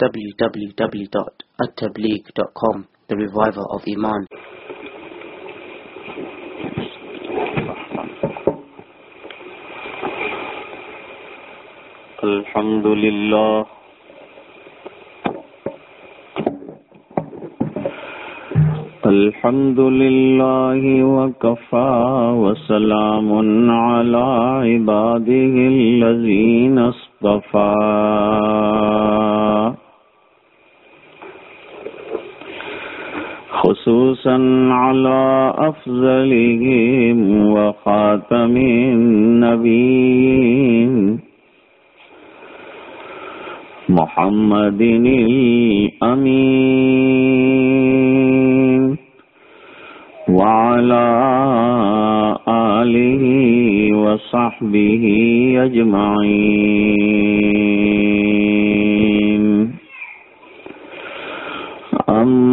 www.attableek.com The Reviver of Iman. الحمد لله الحمد لله وكفى وسلام على عباده الذين اصطفى خصوصا على أفضلهم وخاتم النبيين. محمد الأمين. وعلى آله وصحبه أجمعين.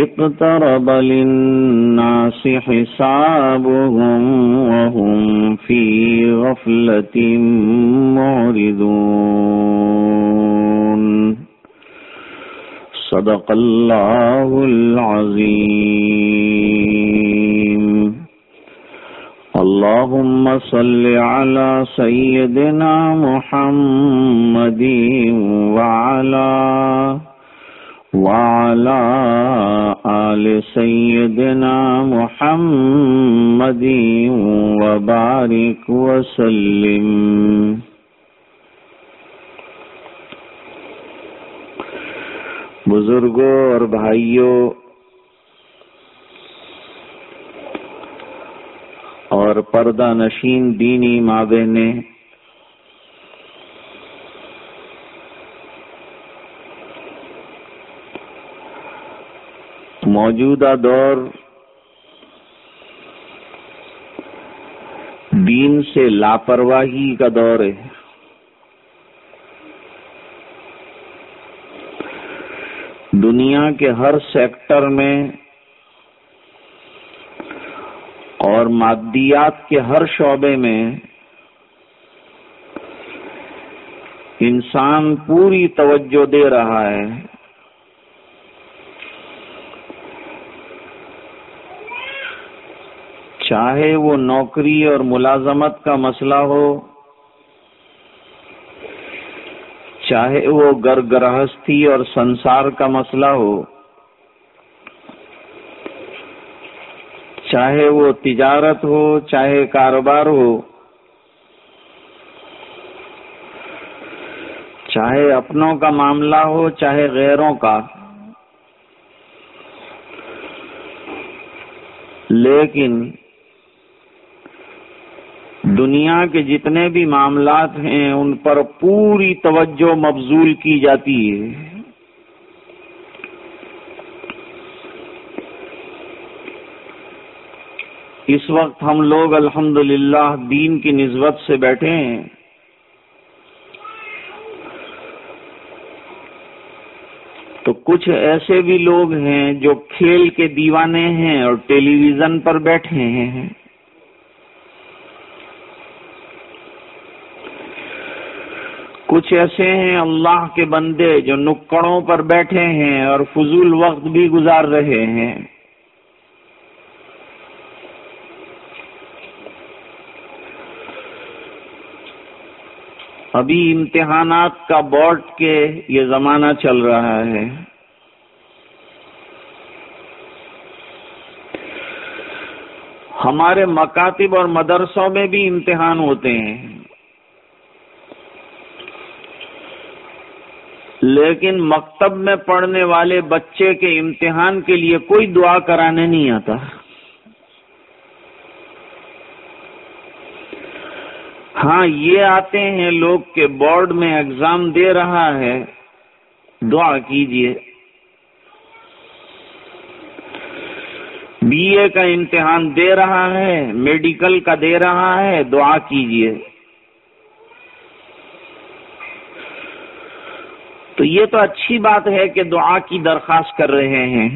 اقترب للناس حسابهم وهم في غفلة معرضون. صدق الله العظيم. اللهم صل على سيدنا محمد وعلى وعلى آل سيدنا محمد وبارك وسلم. بزرگوں اور بھائیوں اور پردہ نشین دینی ماں بہنیں موجودہ دور دین سے لاپرواہی کا دور ہے۔ دنیا کے ہر سیکٹر میں اور مادیات کے ہر شعبے میں انسان پوری توجہ دے رہا ہے۔ چاہے وہ نوکری اور ملازمت کا مسئلہ ہو، چاہے وہ گر گرہستی اور سنسار کا مسئلہ ہو، چاہے وہ تجارت ہو، چاہے کاروبار ہو، چاہے اپنوں کا معاملہ ہو، چاہے غیروں کا، لیکن دنیا کے جتنے بھی معاملات ہیں، ان پر پوری توجہ مبزول کی جاتی ہے۔ اس وقت ہم لوگ الحمد دین کی نسبت سے بیٹھے ہیں۔ تو کچھ ایسے بھی لوگ ہیں جو کھیل کے دیوانے ہیں اور ٹیلی ویژن پر بیٹھے ہیں۔ کچھ ایسے ہیں اللہ کے بندے جو نکڑوں پر بیٹھے ہیں اور فضول وقت بھی گزار رہے ہیں۔ ابھی امتحانات کا بورڈ کے یہ زمانہ چل رہا ہے۔ ہمارے مکاتب اور مدرسوں میں بھی امتحان ہوتے ہیں۔ لیکن مکتب میں پڑھنے والے بچے کے امتحان کے لیے کوئی دعا کرانے نہیں آتا۔ ہاں یہ آتے ہیں لوگ کے بورڈ میں ایگزام دے رہا ہے۔ دعا کیجیے۔ بی اے کا امتحان دے رہا ہے، میڈیکل کا دے رہا ہے۔ دعا کیجیے۔ تو یہ تو اچھی بات ہے کہ دعا کی درخواست کر رہے ہیں۔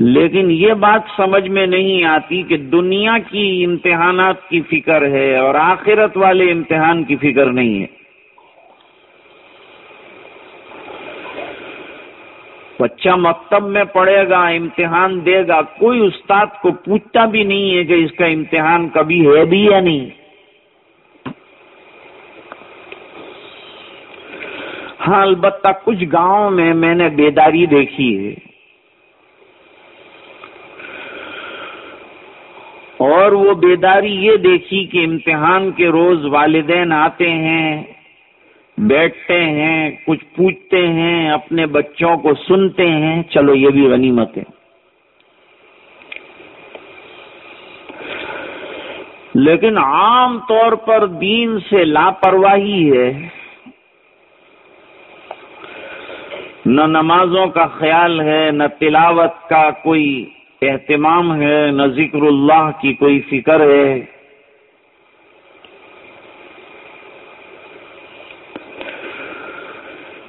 لیکن یہ بات سمجھ میں نہیں آتی کہ دنیا کی امتحانات کی فکر ہے اور آخرت والے امتحان کی فکر نہیں ہے۔ بچہ مکتب میں پڑھے گا، امتحان دے گا، کوئی استاد کو پوچھتا بھی نہیں ہے کہ اس کا امتحان کبھی ہے بھی یا نہیں۔ ہاں البتہ کچھ گاؤں میں میں نے بیداری دیکھی ہے۔ اور وہ بیداری یہ دیکھی کہ امتحان کے روز والدین آتے ہیں، بیٹھتے ہیں، کچھ پوچھتے ہیں، اپنے بچوں کو سنتے ہیں۔ چلو، یہ بھی غنیمت ہے۔ لیکن عام طور پر دین سے لاپرواہی ہے۔ نہ نمازوں کا خیال ہے، نہ تلاوت کا کوئی اہتمام ہے، نہ ذکر اللہ کی کوئی فکر ہے۔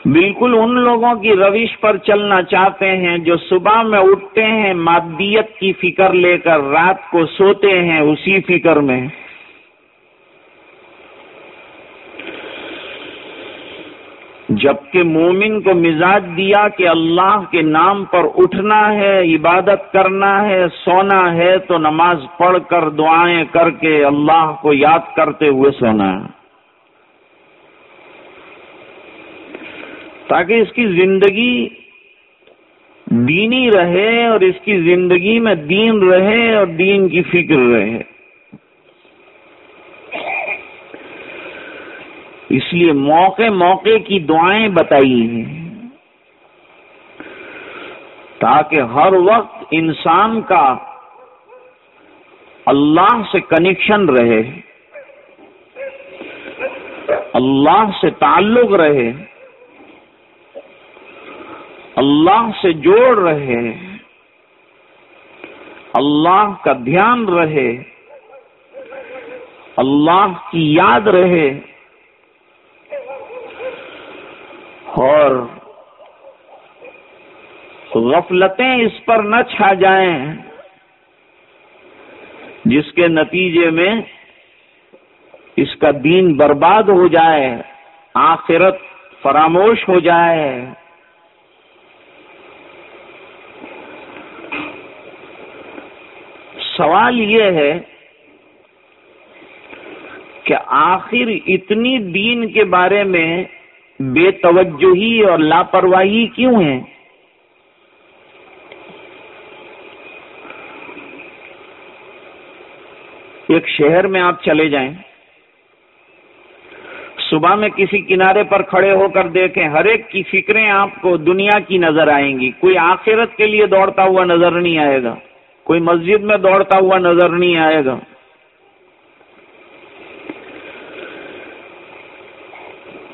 بالکل ان لوگوں کی روش پر چلنا چاہتے ہیں جو صبح میں اٹھتے ہیں، مادیت کی فکر لے کر رات کو سوتے ہیں، اسی فکر میں۔ جبکہ مومن کو مزاج دیا کہ اللہ کے نام پر اٹھنا ہے، عبادت کرنا ہے، سونا ہے تو نماز پڑھ کر دعائیں کر کے اللہ کو یاد کرتے ہوئے سونا ہے۔ تاکہ اس کی زندگی دینی رہے اور اس کی زندگی میں دین رہے اور دین کی فکر رہے۔ اس لیے موقع موقع کی دعائیں بتائی ہیں۔ تاکہ ہر وقت انسان کا اللہ سے کنیکشن رہے، اللہ سے تعلق رہے، اللہ سے جوڑ رہے، اللہ کا دھیان رہے، اللہ کی یاد رہے۔ اور غفلتیں اس پر نہ چھا جائیں جس کے نتیجے میں اس کا دین برباد ہو جائے، آخرت فراموش ہو جائے۔ سوال یہ ہے کہ آخر اتنی دین کے بارے میں بے توجہی اور لاپرواہی کیوں ہے ایک شہر میں آپ چلے جائیں۔ صبح میں کسی کنارے پر کھڑے ہو کر دیکھیں، ہر ایک کی فکریں آپ کو دنیا کی نظر آئیں گی۔ کوئی آخرت کے لیے دوڑتا ہوا نظر نہیں آئے گا، کوئی مسجد میں دوڑتا ہوا نظر نہیں آئے گا۔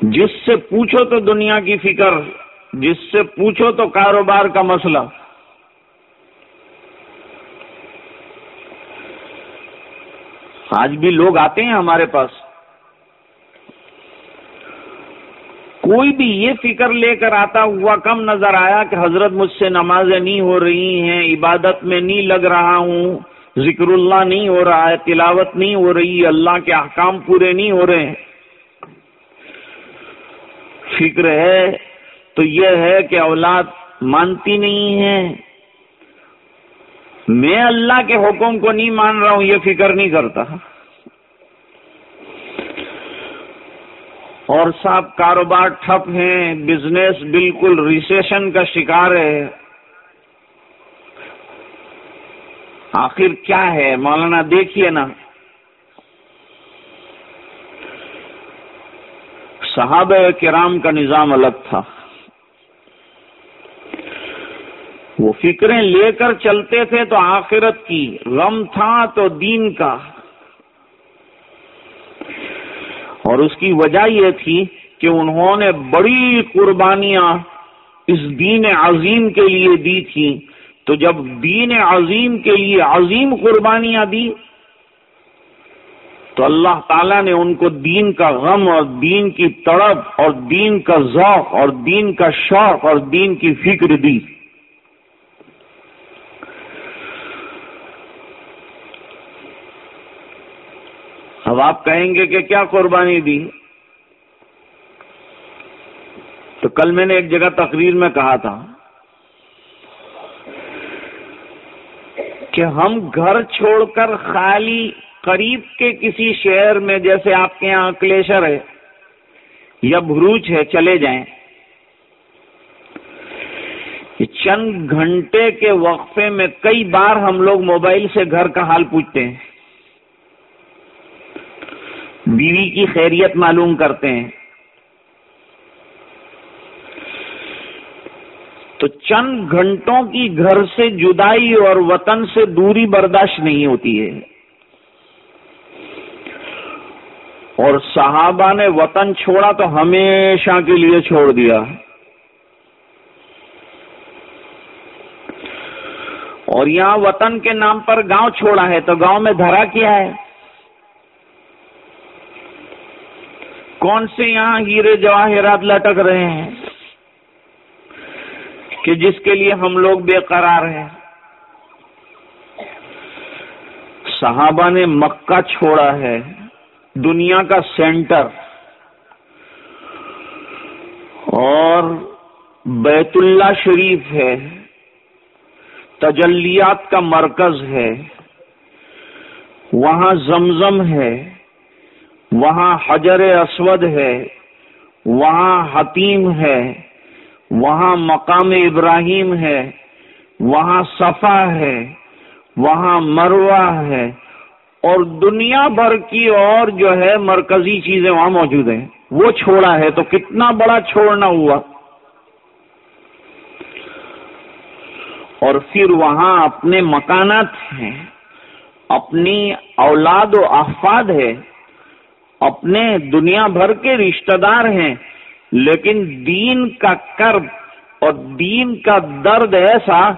جس سے پوچھو تو دنیا کی فکر، جس سے پوچھو تو کاروبار کا مسئلہ۔ آج بھی لوگ آتے ہیں ہمارے پاس۔ کوئی بھی یہ فکر لے کر آتا ہوا کم نظر آیا کہ حضرت مجھ سے نمازیں نہیں ہو رہی ہیں، عبادت میں نہیں لگ رہا ہوں، ذکر اللہ نہیں ہو رہا ہے، تلاوت نہیں ہو رہی، اللہ کے احکام پورے نہیں ہو رہے ہیں۔ فکر ہے، تو یہ ہے کہ اولاد مانتی نہیں ہے۔ میں اللہ کے حکم کو نہیں مان رہا ہوں، یہ فکر نہیں کرتا۔ اور صاحب کاروبار ٹھپ ہیں، بزنس بالکل ریسیشن کا شکار ہے۔ آخر کیا ہے؟ مولانا دیکھیے نا۔ صحابہ کرام کا نظام الگ تھا۔ وہ فکریں لے کر چلتے تھے تو آخرت کی غم تھا تو دین کا۔ اور اس کی وجہ یہ تھی کہ انہوں نے بڑی قربانیاں اس دین عظیم کے لیے دی تھی تو جب دین عظیم کے لیے عظیم قربانیاں دی تو اللہ تعالیٰ نے ان کو دین کا غم اور دین کی تڑپ اور دین کا ذوق اور دین کا شوق اور دین کی فکر دی۔ اب آپ کہیں گے کہ کیا قربانی دی؟ تو کل میں نے ایک جگہ تقریر میں کہا تھا کہ ہم گھر چھوڑ کر خالی قریب کے کسی شہر میں جیسے آپ کے یہاں اکلیشر ہے، یا بھروچ ہے، چلے جائیں۔ چند گھنٹے کے وقفے میں کئی بار ہم لوگ موبائل سے گھر کا حال پوچھتے ہیں۔ بیوی کی خیریت معلوم کرتے ہیں۔ تو چند گھنٹوں کی گھر سے جدائی اور وطن سے دوری برداشت نہیں ہوتی ہے۔ اور صحابہ نے وطن چھوڑا تو ہمیشہ کے لیے چھوڑ دیا۔ اور یہاں وطن کے نام پر گاؤں چھوڑا ہے تو گاؤں میں دھرا کیا ہے؟ کون سے یہاں ہیرے جواہرات لٹک رہے ہیں؟ کہ جس کے لیے ہم لوگ بے قرار ہیں۔ صحابہ نے مکہ چھوڑا ہے۔ دنیا کا سینٹر اور بیت اللہ شریف ہے، تجلیات کا مرکز ہے، وہاں زمزم ہے، وہاں حجر اسود ہے، وہاں حتیم ہے، وہاں مقام ابراہیم ہے، وہاں صفا ہے، وہاں مروا ہے۔ اور دنیا بھر کی اور جو ہے مرکزی چیزیں وہاں موجود ہیں۔ وہ چھوڑا ہے تو کتنا بڑا چھوڑنا ہوا۔ اور پھر وہاں اپنے مکانات ہیں، اپنی اولاد و افاد ہے، اپنے دنیا بھر کے رشتہ دار ہیں، لیکن دین کا کرب اور دین کا درد ایسا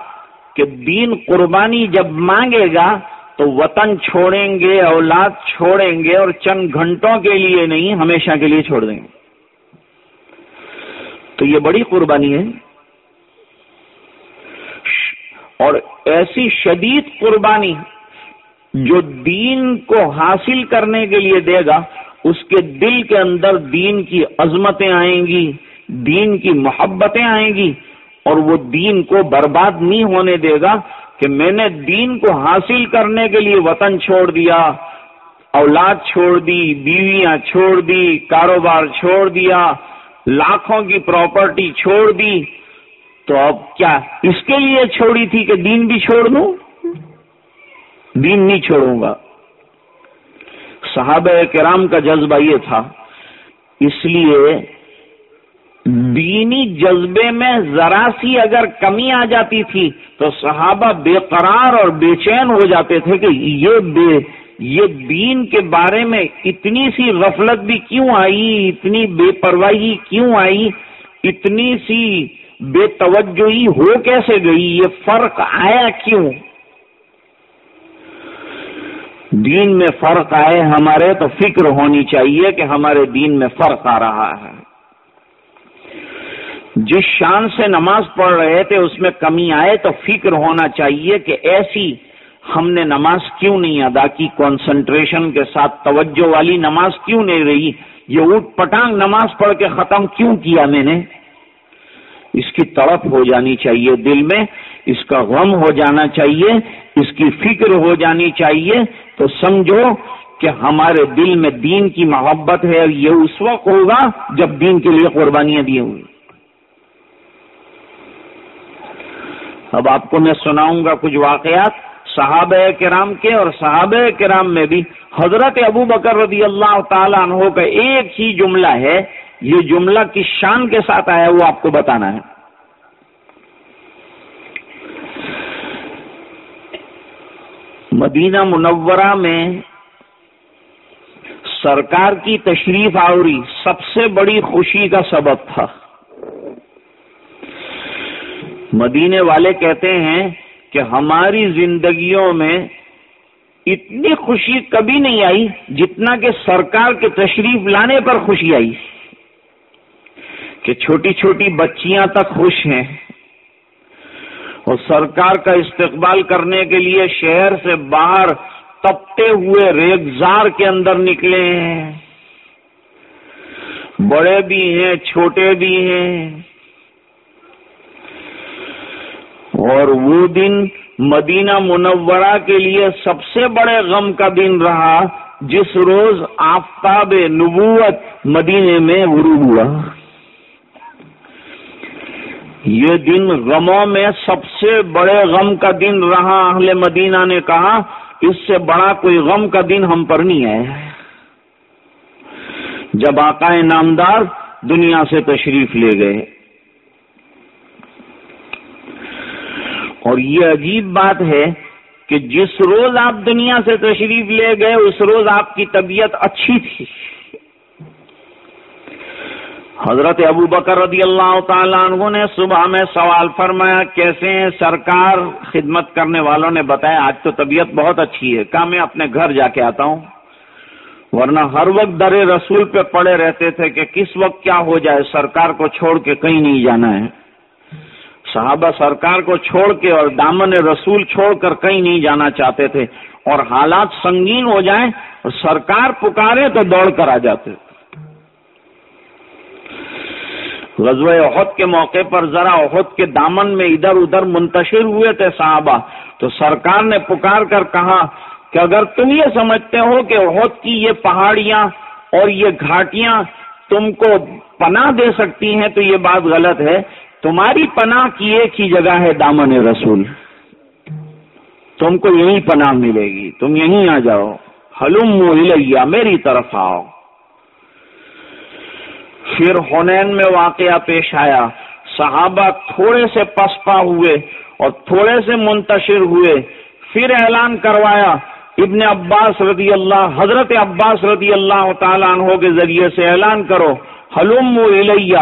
کہ دین قربانی جب مانگے گا تو وطن چھوڑیں گے، اولاد چھوڑیں گے اور چند گھنٹوں کے لیے نہیں، ہمیشہ کے لیے چھوڑ دیں گے۔ تو یہ بڑی قربانی ہے۔ اور ایسی شدید قربانی جو دین کو حاصل کرنے کے لیے دے گا، اس کے دل کے اندر دین کی عظمتیں آئیں گی، دین کی محبتیں آئیں گی اور وہ دین کو برباد نہیں ہونے دے گا۔ کہ میں نے دین کو حاصل کرنے کے لیے وطن چھوڑ دیا، اولاد چھوڑ دی، بیویاں چھوڑ دی، کاروبار چھوڑ دیا، لاکھوں کی پراپرٹی چھوڑ دی۔ تو اب کیا اس کے لیے چھوڑی تھی کہ دین بھی چھوڑ دوں؟ دین نہیں چھوڑوں گا۔ صحابہ کرام کا جذبہ یہ تھا، اس لیے دینی جذبے میں ذرا سی اگر کمی آ جاتی تھی تو صحابہ بے قرار اور بے چین ہو جاتے تھے کہ یہ بے، یہ دین کے بارے میں اتنی سی غفلت بھی کیوں آئی؟ اتنی بے پرواہی کیوں آئی؟ اتنی سی بے توجہی ہو کیسے گئی؟ یہ فرق آیا کیوں؟ دین میں فرق آئے ہمارے تو فکر ہونی چاہیے کہ ہمارے دین میں فرق آ رہا ہے۔ جس شان سے نماز پڑھ رہے تھے، اس میں کمی آئے تو فکر ہونا چاہیے کہ ایسی ہم نے نماز کیوں نہیں ادا کی؟ کانسنٹریشن کے ساتھ توجہ والی نماز کیوں نہیں رہی؟ یہ اٹھ پٹانگ نماز پڑھ کے ختم کیوں کیا میں نے؟ اس کی تڑپ ہو جانی چاہیے دل میں، اس کا غم ہو جانا چاہیے، اس کی فکر ہو جانی چاہیے۔ تو سمجھو کہ ہمارے دل میں دین کی محبت ہے یہ اس وقت ہوگا جب دین کے لیے قربانیاں دی ہوئی اب آپ کو میں سناؤں گا کچھ واقعات صحابہ کرام کے اور صحابہ کرام میں بھی۔ حضرت ابو بکر رضی اللہ تعالیٰ عنہ کا ایک ہی جملہ ہے۔ یہ جملہ کس شان کے ساتھ آیا وہ آپ کو بتانا ہے۔ مدینہ منورہ میں سرکار کی تشریف آوری سب سے بڑی خوشی کا سبب تھا۔ مدینے والے کہتے ہیں کہ ہماری زندگیوں میں اتنی خوشی کبھی نہیں آئی جتنا کہ سرکار کے تشریف لانے پر خوشی آئی کہ چھوٹی چھوٹی بچیاں تک خوش ہیں اور سرکار کا استقبال کرنے کے لیے شہر سے باہر تپتے ہوئے ریگزار کے اندر نکلے ہیں۔ بڑے بھی ہیں، چھوٹے بھی ہیں۔ اور وہ دن مدینہ منورہ کے لیے سب سے بڑے غم کا دن رہا، جس روز آفتاب نبوت مدینے میں غروب ہوا۔ یہ دن غموں میں سب سے بڑے غم کا دن رہا، اہل مدینہ نے کہا، اس سے بڑا کوئی غم کا دن ہم پر نہیں ہے۔ جب آقا نامدار دنیا سے تشریف لے گئے اور یہ عجیب بات ہے کہ جس روز آپ دنیا سے تشریف لے گئے، اس روز آپ کی طبیعت اچھی تھی۔ حضرت ابو بکر رضی اللہ تعالیٰ عنہ نے صبح میں سوال فرمایا، کیسے ہیں سرکار خدمت کرنے والوں نے بتایا، آج تو طبیعت بہت اچھی ہے کہا میں اپنے گھر جا کے آتا ہوں؟ ورنہ ہر وقت در رسول پہ پڑے رہتے تھے کہ کس وقت کیا ہو جائے، سرکار کو چھوڑ کے کہیں نہیں جانا ہے۔ صحابہ سرکار کو چھوڑ کے اور دامن رسول چھوڑ کر کہیں نہیں جانا چاہتے تھے اور حالات سنگین ہو جائیں اور سرکار پکارے تو دوڑ کر آ جاتے۔ غزوہ عہد کے موقع پر ذرا عہد کے دامن میں ادھر ادھر منتشر ہوئے تھے صحابہ۔ تو سرکار نے پکار کر کہا کہ اگر تم یہ سمجھتے ہو کہ عہد کی یہ پہاڑیاں اور یہ گھاٹیاں تم کو پناہ دے سکتی ہیں تو یہ بات غلط ہے۔ تمہاری پناہ کی ایک ہی جگہ ہے دامن رسول۔ تم کو یہی پناہ ملے گی۔ تم یہیں آ جاؤ۔ حلوم ہلیا میری طرف آؤ۔ پھر ہونین میں واقعہ پیش آیا۔ صحابہ تھوڑے سے پسپا ہوئے اور تھوڑے سے منتشر ہوئے۔ پھر اعلان کروایا۔ ابن عباس رضی اللہ، حضرت عباس رضی اللہ تعالیٰ عنہ کے ذریعے سے اعلان کرو۔ حلوم الیہ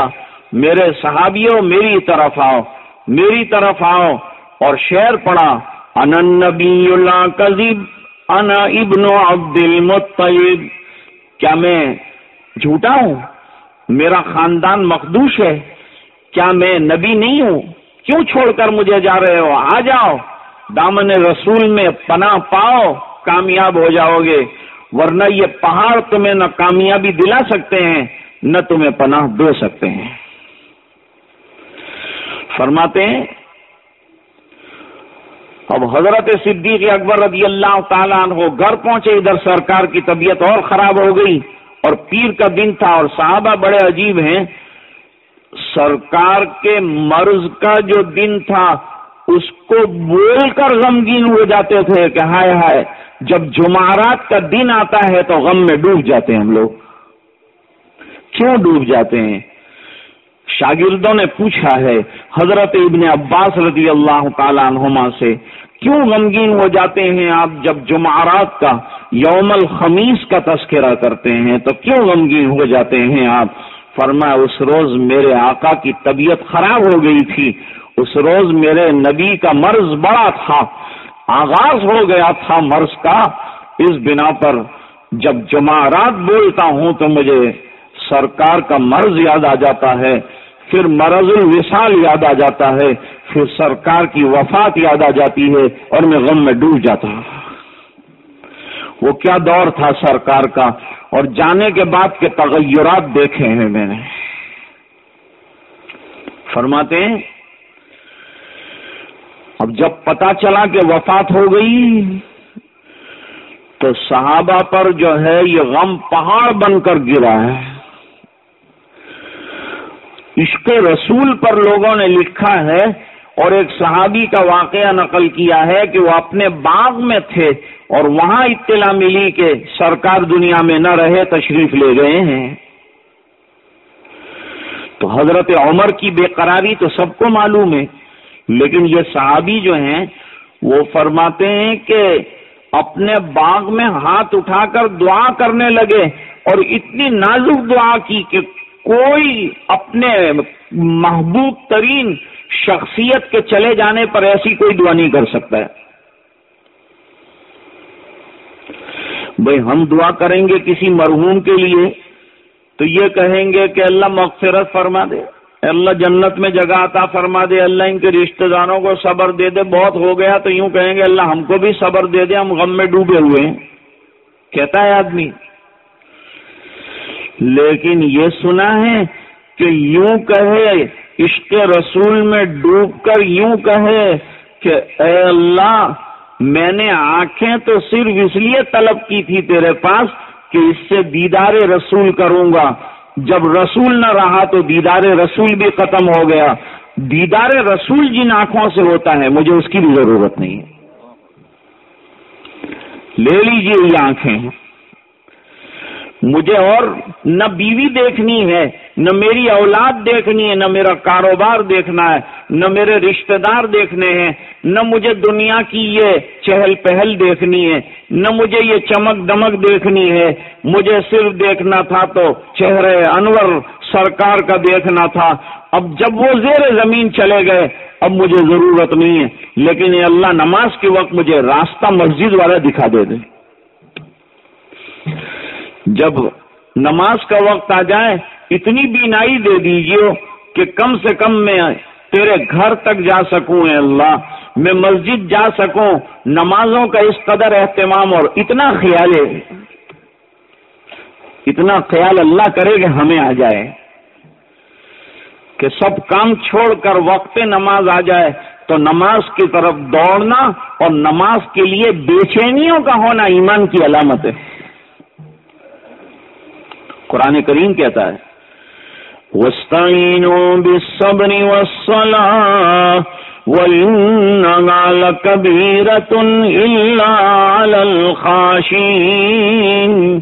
میرے صحابیوں میری طرف آؤ، میری طرف آؤ، اور شعر پڑا ان نبی اللہ کذیب انا ابن عبد المطیب کیا میں جھوٹا ہوں؟ میرا خاندان مخدوش ہے، کیا میں نبی نہیں ہوں؟ کیوں چھوڑ کر مجھے جا رہے ہو؟ آ جاؤ، دامن رسول میں پناہ پاؤ، کامیاب ہو جاؤ گے، ورنہ یہ پہاڑ تمہیں نہ کامیابی دلا سکتے ہیں، نہ تمہیں پناہ دے سکتے ہیں۔ فرماتے ہیں۔ اب حضرت صدیق اکبر رضی اللہ تعالیٰ عنہ گھر پہنچے، ادھر سرکار کی طبیعت اور خراب ہو گئی اور پیر کا دن تھا اور صحابہ بڑے عجیب ہیں۔ سرکار کے مرض کا جو دن تھا، اس کو بول کر غمگین ہو جاتے تھے کہ ہائے ہائے، جب جمعرات کا دن آتا ہے تو غم میں ڈوب جاتے ہیں ہم لوگ۔ کیوں ڈوب جاتے ہیں؟ شاگردوں نے پوچھا ہے حضرت ابن عباس رضی اللہ تعالیٰ عنہما سے، کیوں غمگین ہو جاتے ہیں آپ جب جمعرات کا، یوم الخمیس کا تذکرہ کرتے ہیں، تو کیوں غمگین ہو جاتے ہیں آپ؟ فرمایا، اس روز میرے آقا کی طبیعت خراب ہو گئی تھی۔ اس روز میرے نبی کا مرض بڑا تھا، آغاز ہو گیا تھا مرض کا۔ اس بنا پر جب جمعرات بولتا ہوں تو مجھے سرکار کا مرض یاد آ جاتا ہے۔ پھر مرض الوصال یاد آ جاتا ہے، پھر سرکار کی وفات یاد آ جاتی ہے اور میں غم میں ڈوب جاتا۔ ہوں وہ کیا دور تھا سرکار کا، اور جانے کے بعد کے تغیرات دیکھے ہیں میں نے۔ فرماتے ہیں، اب جب پتا چلا کہ وفات ہو گئی، تو صحابہ پر جو ہے یہ غم پہاڑ بن کر گرا ہے۔ عشق رسول پر لوگوں نے لکھا ہے اور ایک صحابی کا واقعہ نقل کیا ہے کہ وہ اپنے باغ میں تھے اور وہاں اطلاع ملی کہ سرکار دنیا میں نہ رہے تشریف لے گئے ہیں۔ تو حضرت عمر کی بے قراری تو سب کو معلوم ہے، لیکن یہ صحابی جو ہیں، وہ فرماتے ہیں کہ اپنے باغ میں ہاتھ اٹھا کر دعا کرنے لگے اور اتنی نازک دعا کی کہ کوئی اپنے محبوب ترین شخصیت کے چلے جانے پر ایسی کوئی دعا نہیں کر سکتا ہے۔ بھائی، ہم دعا کریں گے کسی مرحوم کے لیے تو یہ کہیں گے کہ اللہ مغفرت فرما دے، اللہ جنت میں جگہ عطا فرما دے، اللہ ان کے رشتہ داروں کو صبر دے دے۔ بہت ہو گیا تو یوں کہیں گے، اللہ ہم کو بھی صبر دے دے، ہم غم میں ڈوبے ہوئے ہیں۔ کہتا ہے آدمی لیکن یہ سنا ہے کہ یوں کہے، عشق رسول میں ڈوب کر یوں کہے کہ اے اللہ، میں نے آنکھیں تو صرف اس لیے طلب کی تھی تیرے پاس کہ اس سے دیدار رسول کروں گا۔ جب رسول نہ رہا تو دیدار رسول بھی ختم ہو گیا۔ دیدار رسول جن آنکھوں سے ہوتا ہے، مجھے اس کی بھی ضرورت نہیں ہے۔ لے لیجیے یہ آنکھیں۔ مجھے اور نہ بیوی دیکھنی ہے، نہ میری اولاد دیکھنی ہے، نہ میرا کاروبار دیکھنا ہے، نہ میرے رشتہ دار دیکھنے ہیں، نہ مجھے دنیا کی یہ چہل پہل دیکھنی ہے، نہ مجھے یہ چمک دمک دیکھنی ہے۔ مجھے صرف دیکھنا تھا تو چہرے انور سرکار کا دیکھنا تھا۔ اب جب وہ زیر زمین چلے گئے، اب مجھے ضرورت نہیں ہے، لیکن یہ اللہ نماز کے وقت مجھے راستہ مسجد والا دکھا دے دے۔ جب نماز کا وقت آ جائے، اتنی بینائی دے دیجیے کہ کم سے کم میں تیرے گھر تک جا سکوں اے اللہ، میں مسجد جا سکوں، نمازوں کا اس قدر اہتمام اور اتنا خیال ہے۔ اتنا خیال اللہ کرے کہ ہمیں آ جائے۔ کہ سب کام چھوڑ کر وقت نماز آ جائے، تو نماز کی طرف دوڑنا اور نماز کے لیے بے چینیوں کا ہونا ایمان کی علامت ہے۔ قرآن کریم کہتا ہے۔ وَاسْتَعِينُوا بِالصَّبْرِ وَالصَّلَاةِ وَإِنَّهَا لَكَبِيرَةٌ إِلَّا عَلَى الْخَاشِينَ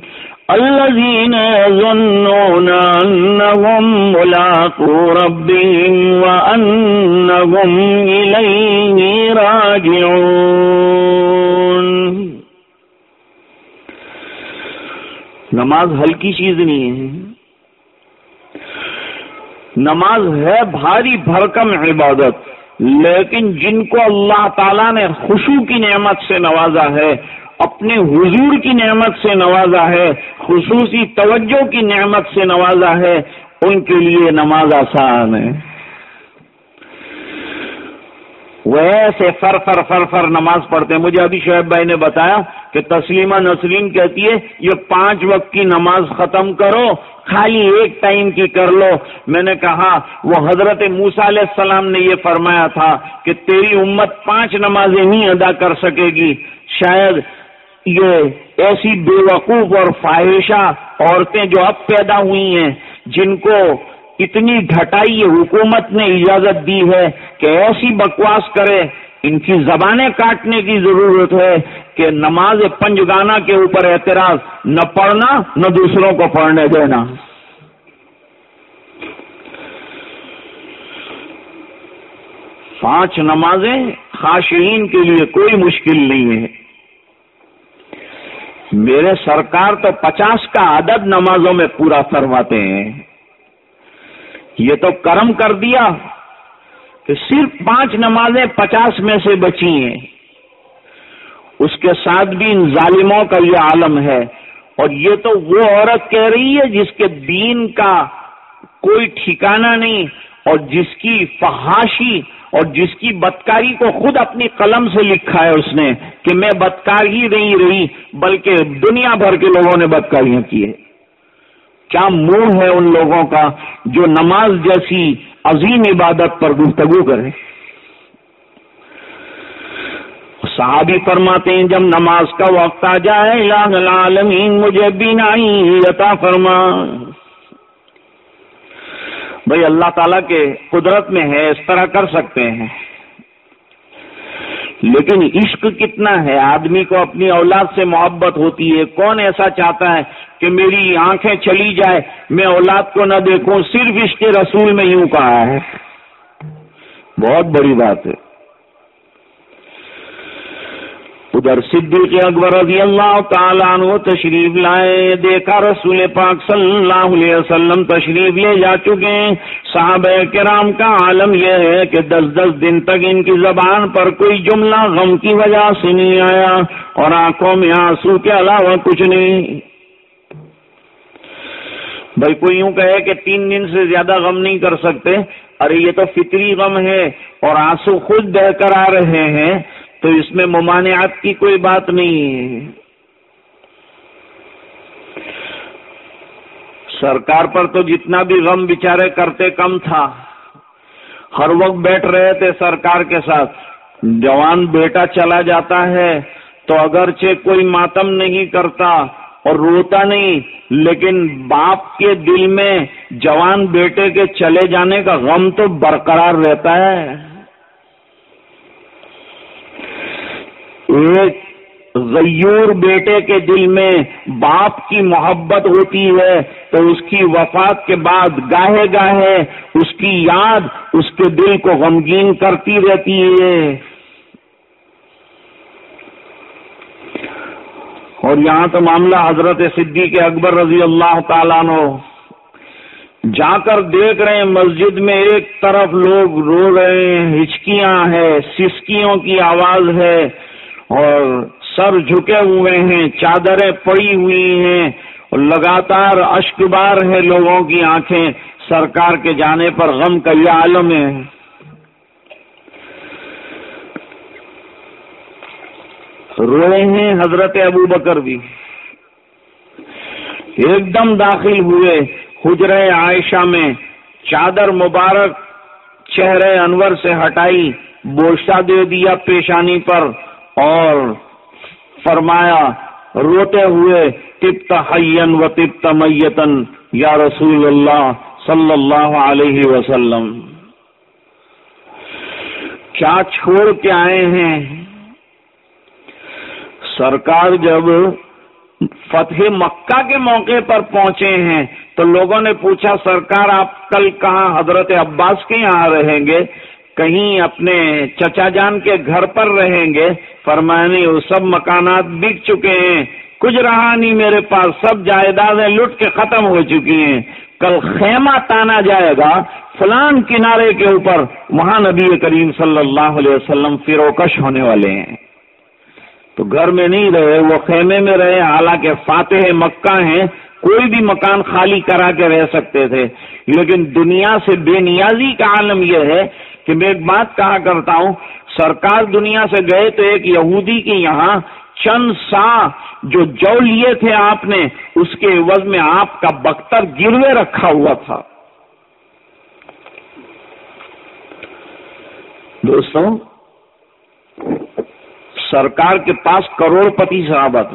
الذين يظنون أنهم ملاقو ربهم وأنهم إليه راجعون نماز ہلکی چیز نہیں ہے۔ نماز ہے بھاری بھرکم عبادت، لیکن جن کو اللہ تعالیٰ نے خوشو کی نعمت سے نوازا ہے، اپنے حضور کی نعمت سے نوازا ہے، خصوصی توجہ کی نعمت سے نوازا ہے، ان کے لیے نماز آسان ہے۔ وہ ایسے فر فر فر فر نماز پڑھتے ہیں۔ مجھے ابھی شعیب بھائی نے بتایا کہ تسلیمہ نسرین کہتی ہے، یہ پانچ وقت کی نماز ختم کرو، خالی ایک ٹائم کی کر لو۔ میں نے کہا، وہ حضرت موسا علیہ السلام نے یہ فرمایا تھا کہ تیری امت پانچ نمازیں نہیں ادا کر سکے گی۔ شاید یہ ایسی بے وقوف اور فواہشہ عورتیں جو اب پیدا ہوئی ہیں، جن کو اتنی ڈھٹائی حکومت نے اجازت دی ہے کہ ایسی بکواس کرے۔ ان کی زبانیں کاٹنے کی ضرورت ہے کہ نماز پنج گانا کے اوپر اعتراض، نہ پڑھنا، نہ دوسروں کو پڑھنے دینا۔ پانچ نمازیں خاشین کے لیے کوئی مشکل نہیں ہے۔ میرے سرکار تو پچاس کا عدد نمازوں میں پورا فرماتے ہیں۔ یہ تو کرم کر دیا کہ صرف پانچ نمازیں پچاس میں سے بچی ہیں۔ اس کے ساتھ بھی ان ظالموں کا یہ عالم ہے۔ اور یہ تو وہ عورت کہہ رہی ہے جس کے دین کا کوئی ٹھکانہ نہیں اور جس کی فحاشی اور جس کی بدکاری کو خود اپنی قلم سے لکھا ہے اس نے کہ میں بدکار ہی نہیں رہی بلکہ دنیا بھر کے لوگوں نے بدکاریاں کی ہے کیا منہ ہے ان لوگوں کا جو نماز جیسی عظیم عبادت پر گفتگو کرے؟ صحابی فرماتے ہیں، جب نماز کا وقت آ جائے العالمین مجھے بینائی عطا فرما۔ بھائی، اللہ تعالیٰ کے قدرت میں ہے، اس طرح کر سکتے ہیں۔ لیکن عشق کتنا ہے؟ آدمی کو اپنی اولاد سے محبت ہوتی ہے۔ کون ایسا چاہتا ہے کہ میری آنکھیں چلی جائے؟ میں اولاد کو نہ دیکھوں، صرف عشق رسول میں یوں کہا ہے۔ بہت بڑی بات ہے۔ ادھر صدیق اکبر رضی اللہ تعالیٰ عنہ تشریف لائے، دیکھا رسول پاک صلی اللہ علیہ وسلم تشریف لے جا چکے صحابہ کرام کا عالم یہ ہے کہ دس دس دن تک ان کی زبان پر کوئی جملہ غم کی وجہ سے نہیں آیا اور آنکھوں میں آنسو کے علاوہ کچھ نہیں۔ بھائی کوئی یوں کہے کہ تین دن سے زیادہ غم نہیں کر سکتے۔ ارے یہ تو فطری غم ہے اور آنسو خود بہ کر آ رہے ہیں۔ تو اس میں ممانعت کی کوئی بات نہیں ہے۔ سرکار پر تو جتنا بھی غم بچارے کرتے کم تھا۔ ہر وقت بیٹھ رہے تھے سرکار کے ساتھ۔ جوان بیٹا چلا جاتا ہے تو اگرچہ کوئی ماتم نہیں کرتا اور روتا نہیں، لیکن باپ کے دل میں جوان بیٹے کے چلے جانے کا غم تو برقرار رہتا ہے۔ ایک غیور بیٹے کے دل میں باپ کی محبت ہوتی ہے، تو اس کی وفات کے بعد گاہے گاہے اس کی یاد اس کے دل کو غمگین کرتی رہتی ہے۔ اور یہاں تو معاملہ حضرت صدیق اکبر رضی اللہ تعالیٰ نو جا کر دیکھ رہے ہیں، مسجد میں ایک طرف لوگ رو رہے ہیں، ہچکیاں ہیں، سسکیوں کی آواز ہے۔ اور سر جھکے ہوئے ہیں، چادریں پڑی ہوئی ہیں اور لگاتار اشک بار ہے لوگوں کی آنکھیں۔ سرکار کے جانے پر غم کا یہ عالم ہے۔ روئے ہیں حضرت ابو بکر بھی۔ ایک دم داخل ہوئے حجر عائشہ میں۔ چادر مبارک چہرے انور سے ہٹائی بوشہ دے دیا پیشانی پر۔ اور فرمایا، روتے ہوئے تبت حین و تبت میتن یا رسول اللہ صلی اللہ علیہ وسلم۔ کیا چھوڑ کے آئے ہیں؟ سرکار جب فتح مکہ کے موقع پر پہنچے ہیں، تو لوگوں نے پوچھا، سرکار، آپ کل کہاں حضرت عباس کے یہاں رہیں گے؟ کہیں اپنے چچا جان کے گھر پر رہیں گے۔ فرمائے وہ سب مکانات بک چکے ہیں۔ کچھ رہا نہیں میرے پاس، سب جائیدادیں لٹ کے ختم ہو چکی ہیں۔ کل خیمہ تانا جائے گا فلان کنارے کے اوپر۔ وہاں نبی کریم صلی اللہ علیہ وسلم فروکش ہونے والے ہیں۔ تو گھر میں نہیں رہے، وہ خیمے میں رہے۔ حالانکہ فاتح مکہ ہیں، کوئی بھی مکان خالی کرا کے رہ سکتے تھے۔ لیکن دنیا سے بے نیازی کا عالم یہ ہے کہ میں ایک بات کہا کرتا ہوں، سرکار دنیا سے گئے تو ایک یہودی کے یہاں چند سا جو جو لیے تھے آپ نے، اس کے عوض میں آپ کا بختر گروے رکھا ہوا تھا۔ دوستوں سرکار کے پاس کروڑ پتی صحابت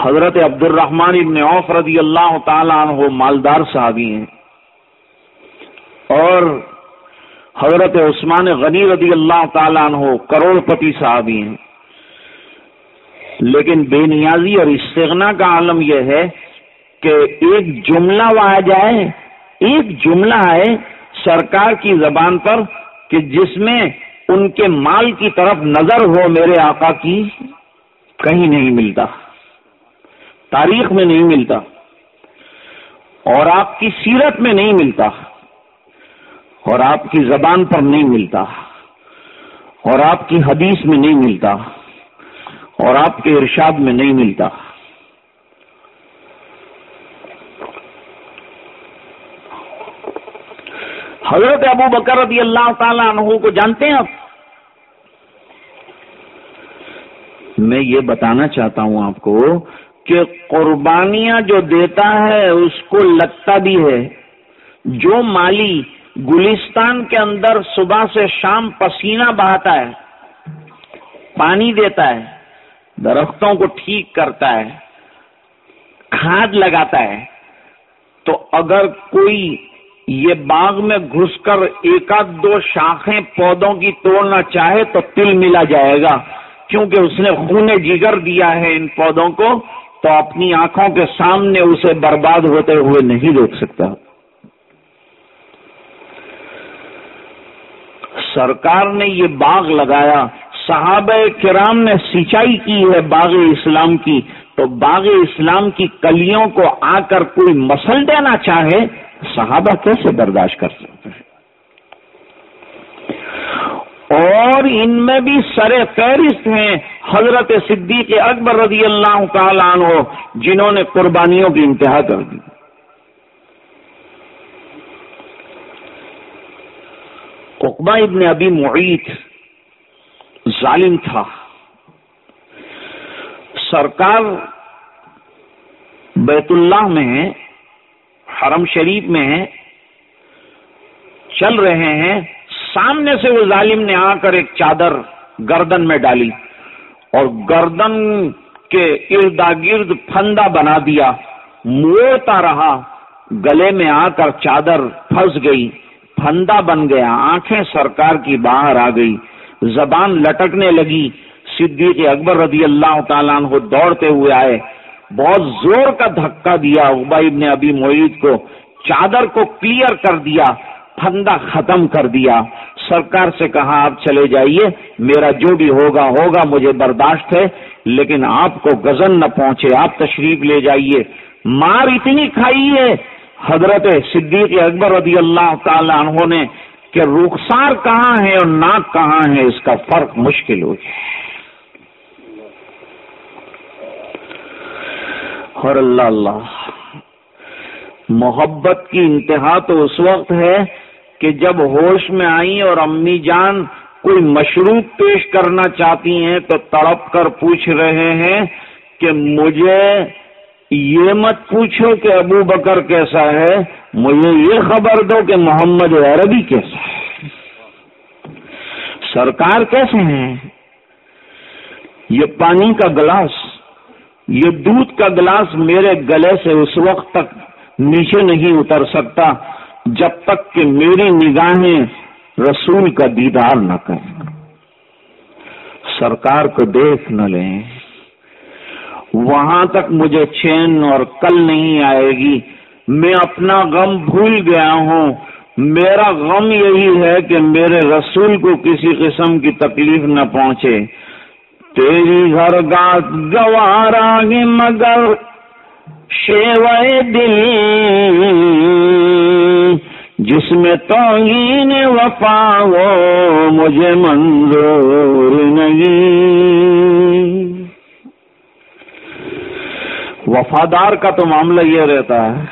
حضرت عبد الرحمان ابن عوف رضی اللہ تعالیٰ عنہ مالدار صحابی ہیں۔ اور حضرت عثمان غنی رضی اللہ تعالیٰ عنہ کروڑ پتی صحابی ہیں۔ لیکن بے نیازی اور استغنا کا عالم یہ ہے کہ ایک جملہ وہ آ جائے، ایک جملہ ہے سرکار کی زبان پر کہ جس میں ان کے مال کی طرف نظر ہو میرے آقا کی، کہیں نہیں ملتا۔ تاریخ میں نہیں ملتا۔ اور آپ کی سیرت میں نہیں ملتا۔ اور آپ کی زبان پر نہیں ملتا اور آپ کی حدیث میں نہیں ملتا اور آپ کے ارشاد میں نہیں ملتا۔ حضرت ابو بکر رضی اللہ تعالی عنہ کو جانتے ہیں آپ؟ میں یہ بتانا چاہتا ہوں آپ کو کہ قربانیاں جو دیتا ہے اس کو لگتا بھی ہے، جو مالی گلستان کے اندر صبح سے شام پسینہ بہاتا ہے، پانی دیتا ہے، درختوں کو ٹھیک کرتا ہے، کھاد لگاتا ہے۔ تو اگر کوئی یہ باغ میں گھس کر ایک آدھ دو شاخیں پودوں کی توڑنا چاہے تو تل ملا جائے گا۔ کیونکہ اس نے خون جگر دیا ہے ان پودوں کو، تو اپنی آنکھوں کے سامنے اسے برباد ہوتے ہوئے نہیں روک سکتا۔ سرکار نے یہ باغ لگایا، صحابہ کرام نے سینچائی کی ہے باغ اسلام کی، تو باغ اسلام کی کلیوں کو آ کر کوئی مسل دینا چاہے، صحابہ کیسے برداشت کر سکتے ہیں؟ اور ان میں بھی سر فہرست ہیں حضرت صدیق اکبر رضی اللہ تعالیٰ عنہ، جنہوں نے قربانیوں کی انتہا کر دی۔ اقبا ابن ابی معیت ظالم تھا۔ سرکار بیت اللہ میں حرم شریف میں چل رہے ہیں۔ سامنے سے وہ ظالم نے آ کر ایک چادر گردن میں ڈالی اور گردن کے اردا گرد پھندا بنا دیا۔ موڑتا رہا، گلے میں آ کر چادر پھنس گئی۔ پھندا بن گیا، آنکھیں سرکار کی باہر آ گئی، زبان لٹکنے لگی۔ صدیق اکبر رضی اللہ تعالیٰ عنہ دوڑتے ہوئے آئے۔ بہت زور کا دھکا دیا ابن ابی معید کو، چادر کو کلیئر کر دیا، پھندا ختم کر دیا۔ سرکار سے کہا، آپ چلے جائیے، میرا جو بھی ہوگا ہوگا، مجھے برداشت ہے، لیکن آپ کو گزن نہ پہنچے، آپ تشریف لے جائیے۔ مار اتنی کھائی ہے حضرت صدیق اکبر رضی اللہ تعالی عنہ نے کہ رخسار کہاں ہے اور ناک کہاں ہے، اس کا فرق مشکل ہو جائے اور اللہ اللہ، محبت کی انتہا تو اس وقت ہے کہ جب ہوش میں آئی اور امی جان کوئی مشروب پیش کرنا چاہتی ہیں تو تڑپ کر پوچھ رہے ہیں کہ مجھے یہ مت پوچھو کہ ابو بکر کیسا ہے، مجھے یہ خبر دو کہ محمد عربی کیسا ہے۔ سرکار کیسے ہیں؟ یہ پانی کا گلاس، یہ دودھ کا گلاس میرے گلے سے اس وقت تک نیچے نہیں اتر سکتا، جب تک کہ میری نگاہیں رسول کا دیدار نہ کریں۔ سرکار کو دیکھ نہ لیں۔ وہاں تک مجھے چین اور کل نہیں آئے گی۔ میں اپنا غم بھول گیا ہوں۔ میرا غم یہی ہے کہ میرے رسول کو کسی قسم کی تکلیف نہ پہنچے۔ تیری گھر گات گوارا مگر شیوائے دل۔ جس میں توہین وفا وہ مجھے منظور نہیں۔ وفادار کا تو معاملہ یہ رہتا ہے۔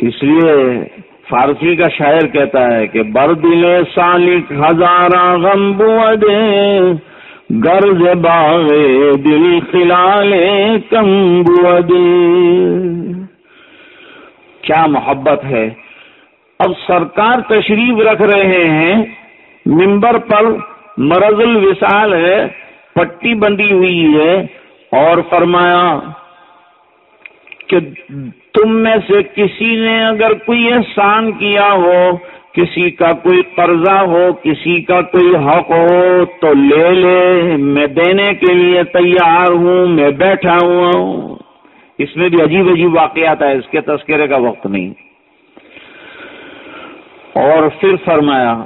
اس لیے فارسی کا شاعر کہتا ہے کہ بردل سالک ہزارہ غم دے گرز باغ دل خلال کم دے کیا محبت ہے۔ اب سرکار تشریف رکھ رہے ہیں۔ ممبر پر مرض الوصال ہے، پٹی بندی ہوئی ہے۔ اور فرمایا کہ تم میں سے کسی نے اگر کوئی احسان کیا ہو، کسی کا کوئی قرضہ ہو، کسی کا کوئی حق ہو، تو لے لے، میں دینے کے لیے تیار ہوں، میں بیٹھا ہوا ہوں۔ اس میں بھی عجیب عجیب واقعات ہے اس کے تذکرے کا وقت نہیں۔ اور پھر فرمایا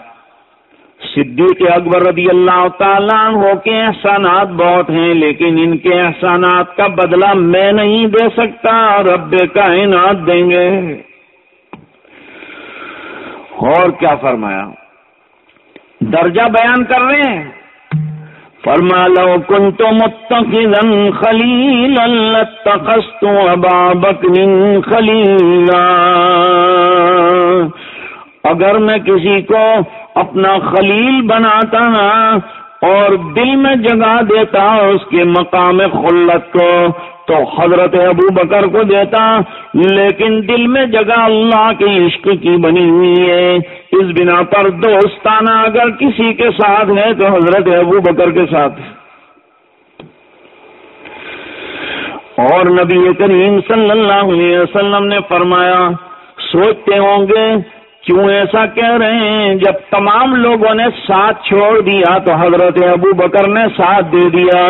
صدیق اکبر رضی اللہ تعالیٰ ہو کے احسانات بہت ہیں، لیکن ان کے احسانات کا بدلہ میں نہیں دے سکتا، رب کائنات دیں گے۔ اور کیا فرمایا؟ درجہ بیان کر رہے ہیں۔ فرما لو کن تو متقن خلیل تو ابا خلیلا۔ اگر میں کسی کو اپنا خلیل بناتا نا اور دل میں جگہ دیتا اس کے مقام خلت کو، تو حضرت ابو بکر کو دیتا، لیکن دل میں جگہ اللہ کے عشق کی بنی ہوئی ہے۔ اس بنا پر دوستانہ اگر کسی کے ساتھ ہے تو حضرت ابو بکر کے ساتھ اور نبی کریم صلی اللہ علیہ وسلم نے فرمایا، سوچتے ہوں گے کیوں ایسا کہہ رہے ہیں؟ جب تمام لوگوں نے ساتھ چھوڑ دیا تو حضرت ابو بکر نے ساتھ دے دیا۔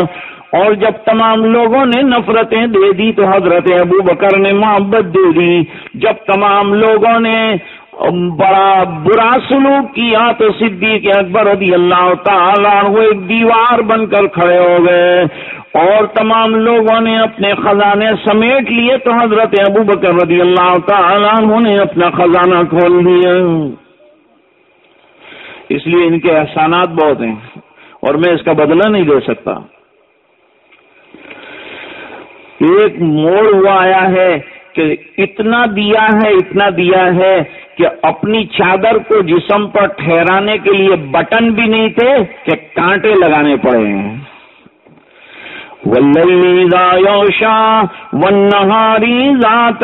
اور جب تمام لوگوں نے نفرتیں دے دی تو حضرت ابو بکر نے محبت دے دی۔ جب تمام لوگوں نے بڑا برا سلوک کیا تو صدیق اکبر رضی اللہ تعالیٰ وہ ایک دیوار بن کر کھڑے ہو گئے اور تمام لوگوں نے اپنے خزانے سمیٹ لیے تو حضرت ابو بکر رضی اللہ تعالیٰ نے اپنا خزانہ کھول دیا۔ اس لیے ان کے احسانات بہت ہیں اور میں اس کا بدلہ نہیں دے سکتا۔ ایک موڑ ہوا آیا ہے کہ اتنا دیا ہے، اتنا دیا ہے کہ اپنی چادر کو جسم پر ٹھہرانے کے لیے بٹن بھی نہیں تھے کہ کانٹے لگانے پڑے ہیں۔ يوشا والنهاري ذات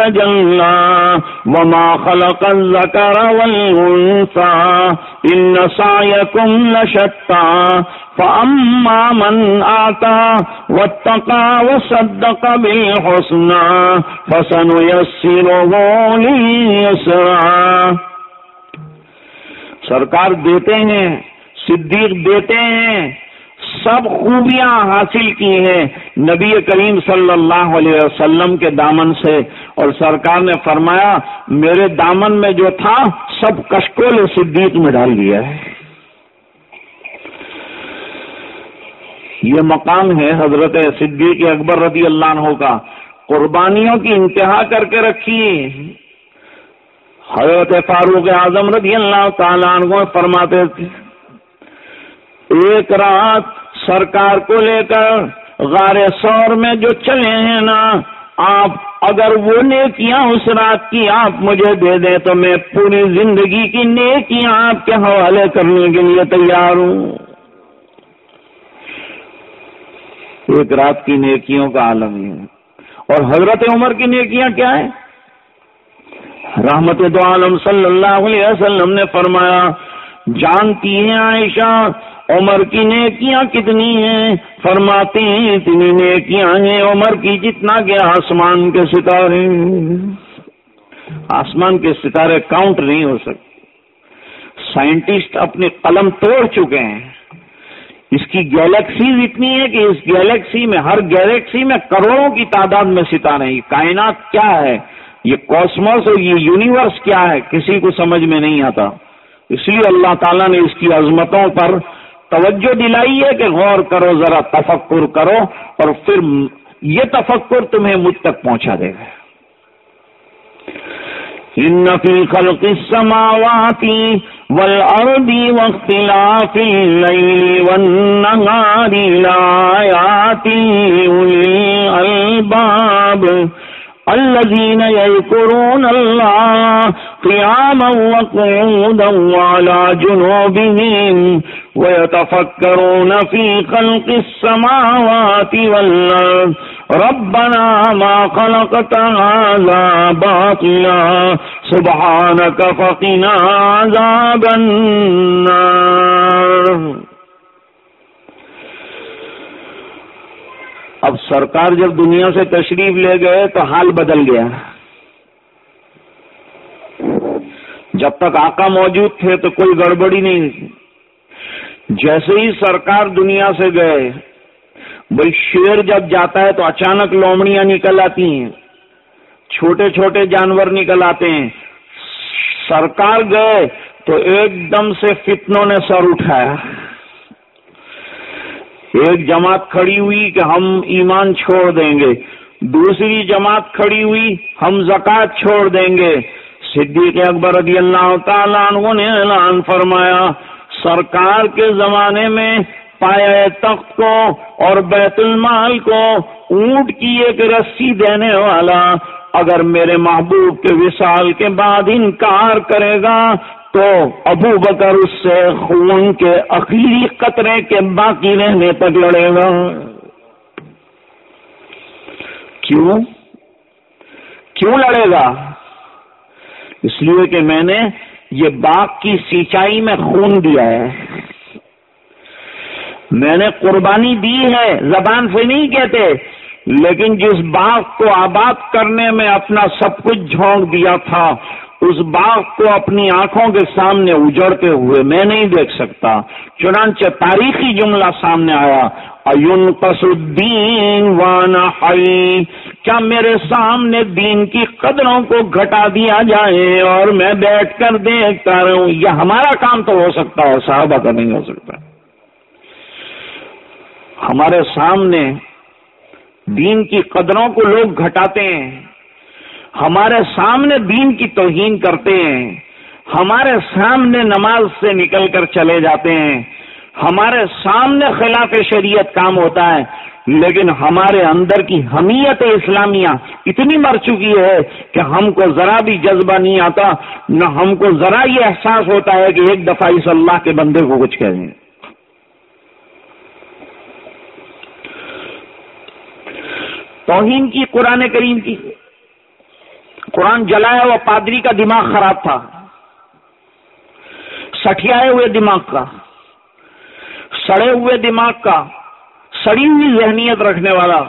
وما خلق الذكر والأنثى إن سعيكم لشتى فأما من آتا واتقى وصدق بالحسنى فسنيسره لليسرى سرکار دیتے ہیں، صدیق دیتے ہیں، سب خوبیاں حاصل کی ہیں۔ نبی کریم صلی اللہ علیہ وسلم کے دامن سے۔ اور سرکار نے فرمایا، میرے دامن میں جو تھا، سب کشکول صدیق میں ڈال دیا ہے۔ یہ مقام ہے حضرت صدیق اکبر رضی اللہ عنہ کا۔ قربانیوں کی انتہا کر کے رکھیے حضرت فاروق اعظم رضی اللہ تعالیٰ عنہ فرماتے تھے، ایک رات سرکار کو لے کر غار سور میں جو چلے ہیں نا، آپ اگر وہ نیکیاں اس رات کی آپ مجھے دے دیں تو میں پوری زندگی کی نیکیاں آپ کے حوالے کرنے کے لیے تیار ہوں۔ ایک رات کی نیکیوں کا عالم ہے اور حضرت عمر کی نیکیاں کیا ہیں؟ رحمت دو عالم صلی اللہ علیہ وسلم نے فرمایا جانتی ہیں عائشہ، عمر کی نیکیاں کتنی ہیں؟ فرماتے ہیں، اتنی نیکیاں ہیں عمر کی جتنا کہ آسمان کے ستارے۔ آسمان کے ستارے کاؤنٹ نہیں ہو سکتے۔ سائنٹسٹ اپنے قلم توڑ چکے ہیں۔ اس کی گیلیکسیز اتنی ہے کہ اس گیلیکسی میں، ہر گیلیکسی میں کروڑوں کی تعداد میں ستارے ہیں۔ کائنات کیا ہے؟ یہ کاسموس اور یہ یونیورس کیا ہے؟ کسی کو سمجھ میں نہیں آتا۔ اس لیے اللہ تعالیٰ نے اس کی عظمتوں پر توجہ دلائی ہے کہ غور کرو، ذرا تفکر کرو اور پھر یہ تفکر تمہیں مجھ تک پہنچا دے گا۔ ان فی خلق السماوات والارض واختلاف الليل والنهار لآيات الالباب الذين يذكرون الله قياما وقعودا وعلى جنوبهم ويتفكرون في خلق السماوات والأرض ربنا ما خلقت هذا باطلا. سبحانك فقنا عذاب النار. اب سرکار جب دنیا سے تشریف لے گئے تو حال بدل گیا. جب تک آقا موجود تھے تو کوئی گڑبڑی نہیں جیسے ہی سرکار دنیا سے گئے بھائی شیر جب جاتا ہے تو اچانک لومڑیاں نکل آتی ہیں۔ چھوٹے چھوٹے جانور نکل آتے ہیں۔ سرکار گئے تو ایک دم سے فتنوں نے سر اٹھایا۔ ایک جماعت کھڑی ہوئی کہ ہم ایمان چھوڑ دیں گے۔ دوسری جماعت کھڑی ہوئی، ہم زکوٰۃ چھوڑ دیں گے۔ صدیق اکبر رضی اللہ تعالیٰ عنہ نے اعلان فرمایا، سرکار کے زمانے میں پایا تخت کو اور بیت المال کو اونٹ کی ایک رسی دینے والا اگر میرے محبوب کے وصال کے بعد انکار کرے گا تو ابو بکر اس سے خون کے اخیری قطرے کے باقی رہنے تک لڑے گا۔ کیوں؟ کیوں لڑے گا؟ اس لیے کہ میں نے یہ باغ کی سینچائی میں خون دیا ہے۔ میں نے قربانی دی ہے، زبان سے نہیں کہتے، لیکن جس باغ کو آباد کرنے میں اپنا سب کچھ جھونک دیا تھا، اس باغ کو اپنی آنکھوں کے سامنے اجڑتے ہوئے میں نہیں دیکھ سکتا۔ چنانچہ تاریخی جملہ سامنے آیا ایون الدین وانا کیا میرے سامنے دین کی قدروں کو گھٹا دیا جائے اور میں بیٹھ کر دیکھتا رہوں؟ یہ ہمارا کام تو ہو سکتا ہے صحابہ کا نہیں ہو سکتا۔ ہمارے سامنے دین کی قدروں کو لوگ گھٹاتے ہیں۔ ہمارے سامنے دین کی توہین کرتے ہیں۔ ہمارے سامنے نماز سے نکل کر چلے جاتے ہیں۔ ہمارے سامنے خلاف شریعت کام ہوتا ہے۔ لیکن ہمارے اندر کی حمیت اسلامیہ اتنی مر چکی ہے کہ ہم کو ذرا بھی جذبہ نہیں آتا، نہ ہم کو ذرا یہ احساس ہوتا ہے کہ ایک دفعہ اس اللہ کے بندے کو کچھ کہہ دیں توہین کی قرآن کریم کی۔ قرآن جلایا ہوا پادری کا دماغ خراب تھا۔ سٹیائے ہوئے دماغ کا۔ سڑے ہوئے دماغ کا۔ سڑی ہوئی ذہنیت رکھنے والا۔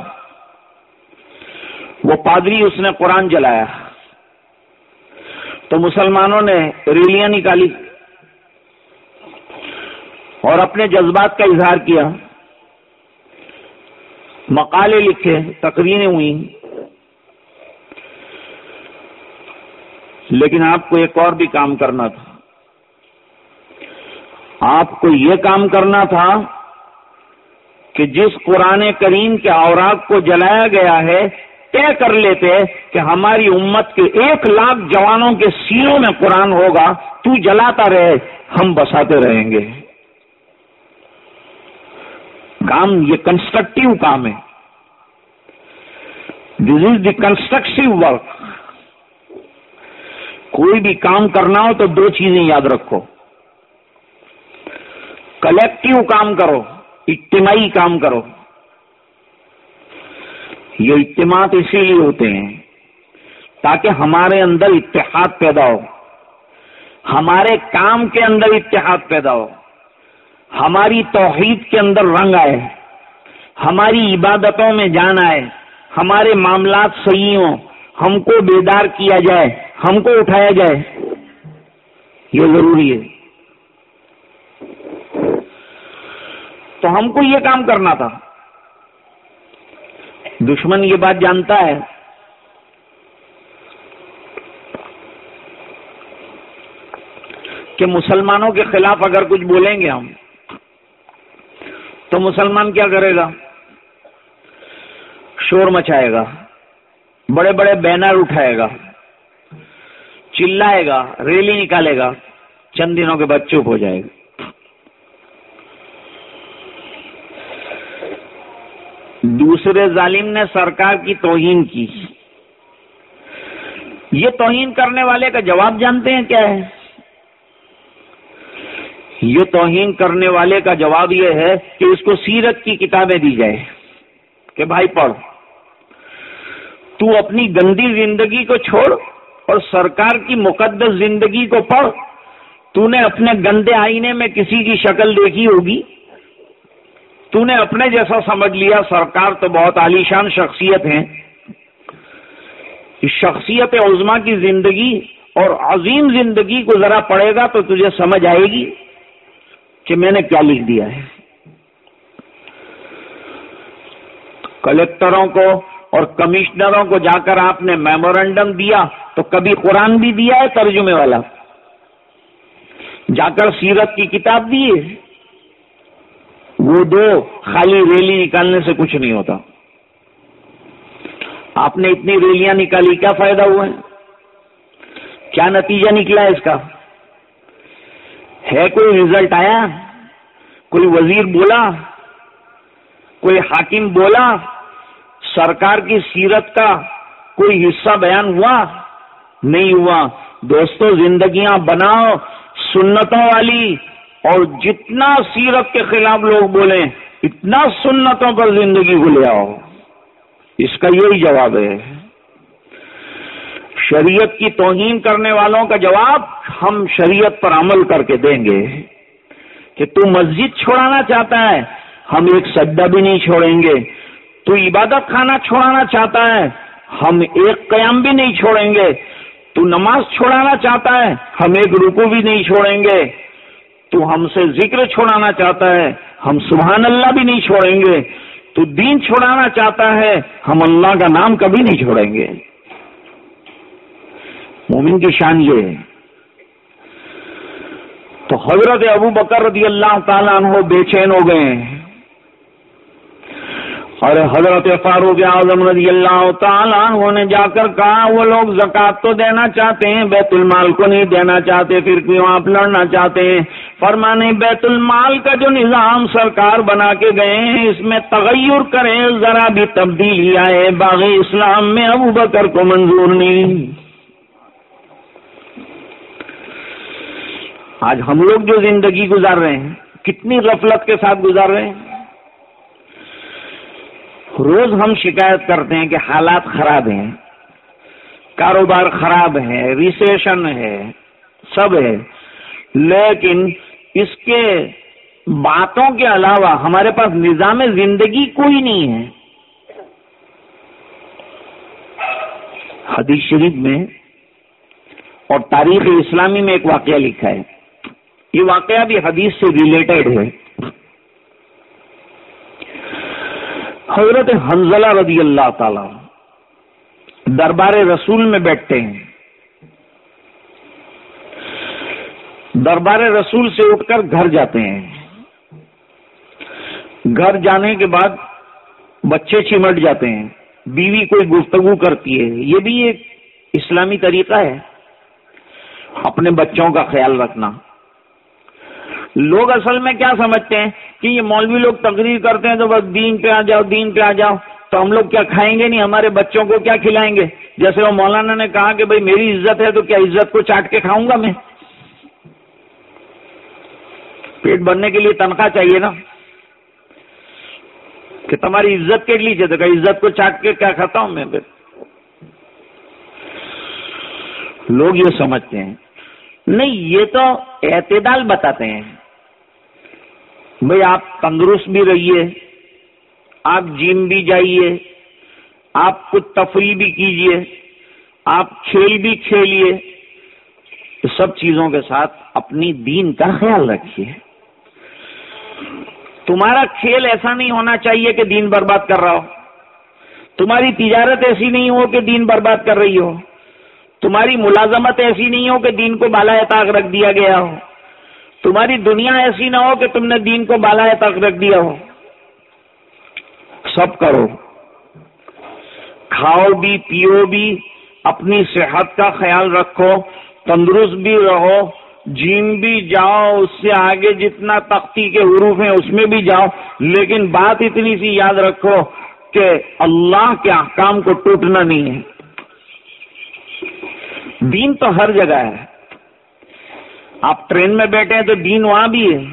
وہ پادری اس نے قرآن جلایا۔ تو مسلمانوں نے ریلیاں نکالی۔ اور اپنے جذبات کا اظہار کیا۔ مقالے لکھے، تقریریں ہوئی لیکن آپ کو ایک اور بھی کام کرنا تھا۔ آپ کو یہ کام کرنا تھا کہ جس قرآن کریم کے اوراق کو جلایا گیا ہے، طے کر لیتے کہ ہماری امت کے ایک لاکھ جوانوں کے سیروں میں قرآن ہوگا، تو جلاتا رہے، ہم بساتے رہیں گے۔ کام یہ کنسٹرکٹیو کام ہے۔ دس از دی کنسٹرکٹیو ورک کوئی بھی کام کرنا ہو تو دو چیزیں یاد رکھو۔ کلیکٹو کام کرو، اجتماعی کام کرو۔ یہ اجتماع اسی لیے ہوتے ہیں تاکہ ہمارے اندر اتحاد پیدا ہو۔ ہمارے کام کے اندر اتحاد پیدا ہو۔ ہماری توحید کے اندر رنگ آئے، ہماری عبادتوں میں جان آئے، ہمارے معاملات صحیح ہوں، ہم کو بیدار کیا جائے، ہم کو اٹھایا جائے۔ یہ ضروری ہے۔ تو ہم کو یہ کام کرنا تھا۔ دشمن یہ بات جانتا ہے۔ کہ مسلمانوں کے خلاف اگر کچھ بولیں گے ہم مسلمان کیا کرے گا؟ شور مچائے گا، بڑے بڑے بینر اٹھائے گا، چلائے گا، ریلی نکالے گا، چند دنوں کے بعد چپ ہو جائے گا۔ دوسرے ظالم نے سرکار کی توہین کی۔ یہ توہین کرنے والے کا جواب جانتے ہیں کیا ہے؟ یہ توہین کرنے والے کا جواب یہ ہے کہ اس کو سیرت کی کتابیں دی جائے کہ بھائی پڑھ، تو اپنی گندی زندگی کو چھوڑ اور سرکار کی مقدس زندگی کو پڑھ، تو نے اپنے گندے آئینے میں کسی کی شکل دیکھی ہوگی؟ تو نے اپنے جیسا سمجھ لیا، سرکار تو بہت عالیشان شخصیت ہیں۔ شخصیت عظما کی زندگی اور عظیم زندگی کو ذرا پڑے گا تو تجھے سمجھ آئے گی۔ کہ میں نے کیا لکھ دیا ہے؟ کلیکٹروں کو اور کمشنروں کو جا کر آپ نے میمورنڈم دیا تو کبھی قرآن بھی دیا ہے ترجمے والا؟ جا کر سیرت کی کتاب دی وہ دو خالی ریلی نکالنے سے کچھ نہیں ہوتا۔ آپ نے اتنی ریلیاں نکالی، کیا فائدہ ہوا ہے؟ کیا نتیجہ نکلا ہے اس کا؟ ہے کوئی ریزلٹ آیا؟ کوئی وزیر بولا؟ کوئی حاکم بولا؟ سرکار کی سیرت کا کوئی حصہ بیان ہوا؟ نہیں ہوا۔ دوستو، زندگیاں بناؤ سنتوں والی۔ اور جتنا سیرت کے خلاف لوگ بولیں، اتنا سنتوں پر زندگی کو لے آؤ۔ اس کا یہی جواب ہے۔ شریعت کی توہین کرنے والوں کا جواب ہم شریعت پر عمل کر کے دیں گے کہ تو مسجد چھوڑانا چاہتا ہے، ہم ایک سجدہ بھی نہیں چھوڑیں گے۔ تو عبادت خانہ چھوڑانا چاہتا ہے، ہم ایک قیام بھی نہیں چھوڑیں گے۔ تو نماز چھوڑانا چاہتا ہے، ہم ایک رکو بھی نہیں چھوڑیں گے۔ تو ہم سے ذکر چھوڑانا چاہتا ہے، ہم سبحان اللہ بھی نہیں چھوڑیں گے۔ تو دین چھوڑانا چاہتا ہے، ہم اللہ کا نام کبھی نہیں چھوڑیں گے۔ مومن کی شان یہ ہے۔ تو حضرت ابو بکر رضی اللہ تعالیٰ عنہ بے چین ہو گئے اور حضرت فاروق اعظم رضی اللہ تعالیٰ عنہ نے جا کر کہا، وہ لوگ زکات تو دینا چاہتے ہیں، بیت المال کو نہیں دینا چاہتے پھر کیوں آپ لڑنا چاہتے ہیں۔ فرمانے بیت المال کا جو نظام سرکار بنا کے گئے ہیں، اس میں تغیر کریں، ذرا بھی تبدیلی آئے باغ اسلام میں ابو بکر کو منظور نہیں۔ آج ہم لوگ جو زندگی گزار رہے ہیں، کتنی غفلت کے ساتھ گزار رہے ہیں؟ روز ہم شکایت کرتے ہیں کہ حالات خراب ہیں، کاروبار خراب ہے ریسیشن ہے، سب ہے۔ لیکن اس کے باتوں کے علاوہ ہمارے پاس نظام زندگی کوئی نہیں ہے۔ حدیث شریف میں اور تاریخ اسلامی میں ایک واقعہ لکھا ہے۔ یہ واقعہ بھی حدیث سے ریلیٹڈ ہے۔ حضرت حنزلہ رضی اللہ تعالی دربار رسول میں بیٹھتے ہیں۔ دربار رسول سے اٹھ کر گھر جاتے ہیں۔ گھر جانے کے بعد بچے چمٹ جاتے ہیں۔ بیوی کوئی گفتگو کرتی ہے۔ یہ بھی ایک اسلامی طریقہ ہے۔ اپنے بچوں کا خیال رکھنا۔ لوگ اصل میں کیا سمجھتے ہیں کہ یہ مولوی لوگ تقریر کرتے ہیں تو بس دین پہ آ جاؤ، دین پہ آ جاؤ۔ تو ہم لوگ کیا کھائیں گے نہیں؟ ہمارے بچوں کو کیا کھلائیں گے؟ جیسے وہ مولانا نے کہا کہ بھائی میری عزت ہے تو کیا عزت کو چاٹ کے کھاؤں گا میں؟ پیٹ بھرنے کے لیے تنخواہ چاہیے نا۔ کہ تمہاری عزت کے لیجیے تو عزت کو چاٹ کے کیا کھاتا ہوں میں پھر؟ لوگ یہ سمجھتے ہیں۔ نہیں، یہ تو اعتدال بتاتے ہیں۔ بھئی آپ تندرست بھی رہیے، آپ جم بھی جائیے، آپ کچھ تفریح بھی کیجیے، آپ کھیل بھی کھیلیے سب چیزوں کے ساتھ اپنی دین کا خیال رکھیے۔ تمہارا کھیل ایسا نہیں ہونا چاہیے کہ دین برباد کر رہا ہو۔ تمہاری تجارت ایسی نہیں ہو کہ دین برباد کر رہی ہو۔ تمہاری ملازمت ایسی نہیں ہو کہ دین کو بالا طاق رکھ دیا گیا ہو۔ تمہاری دنیا ایسی نہ ہو کہ تم نے دین کو بالا تک رکھ دیا ہو۔ سب کرو۔ کھاؤ بھی، پیو بھی، اپنی صحت کا خیال رکھو، تندرست بھی رہو، جیم بھی جاؤ، اس سے آگے جتنا تختی کے حروف ہیں اس میں بھی جاؤ۔ لیکن بات اتنی سی یاد رکھو کہ اللہ کے احکام کو ٹوٹنا نہیں ہے۔ دین تو ہر جگہ ہے۔ آپ ٹرین میں بیٹھے ہیں تو دین وہاں بھی ہے۔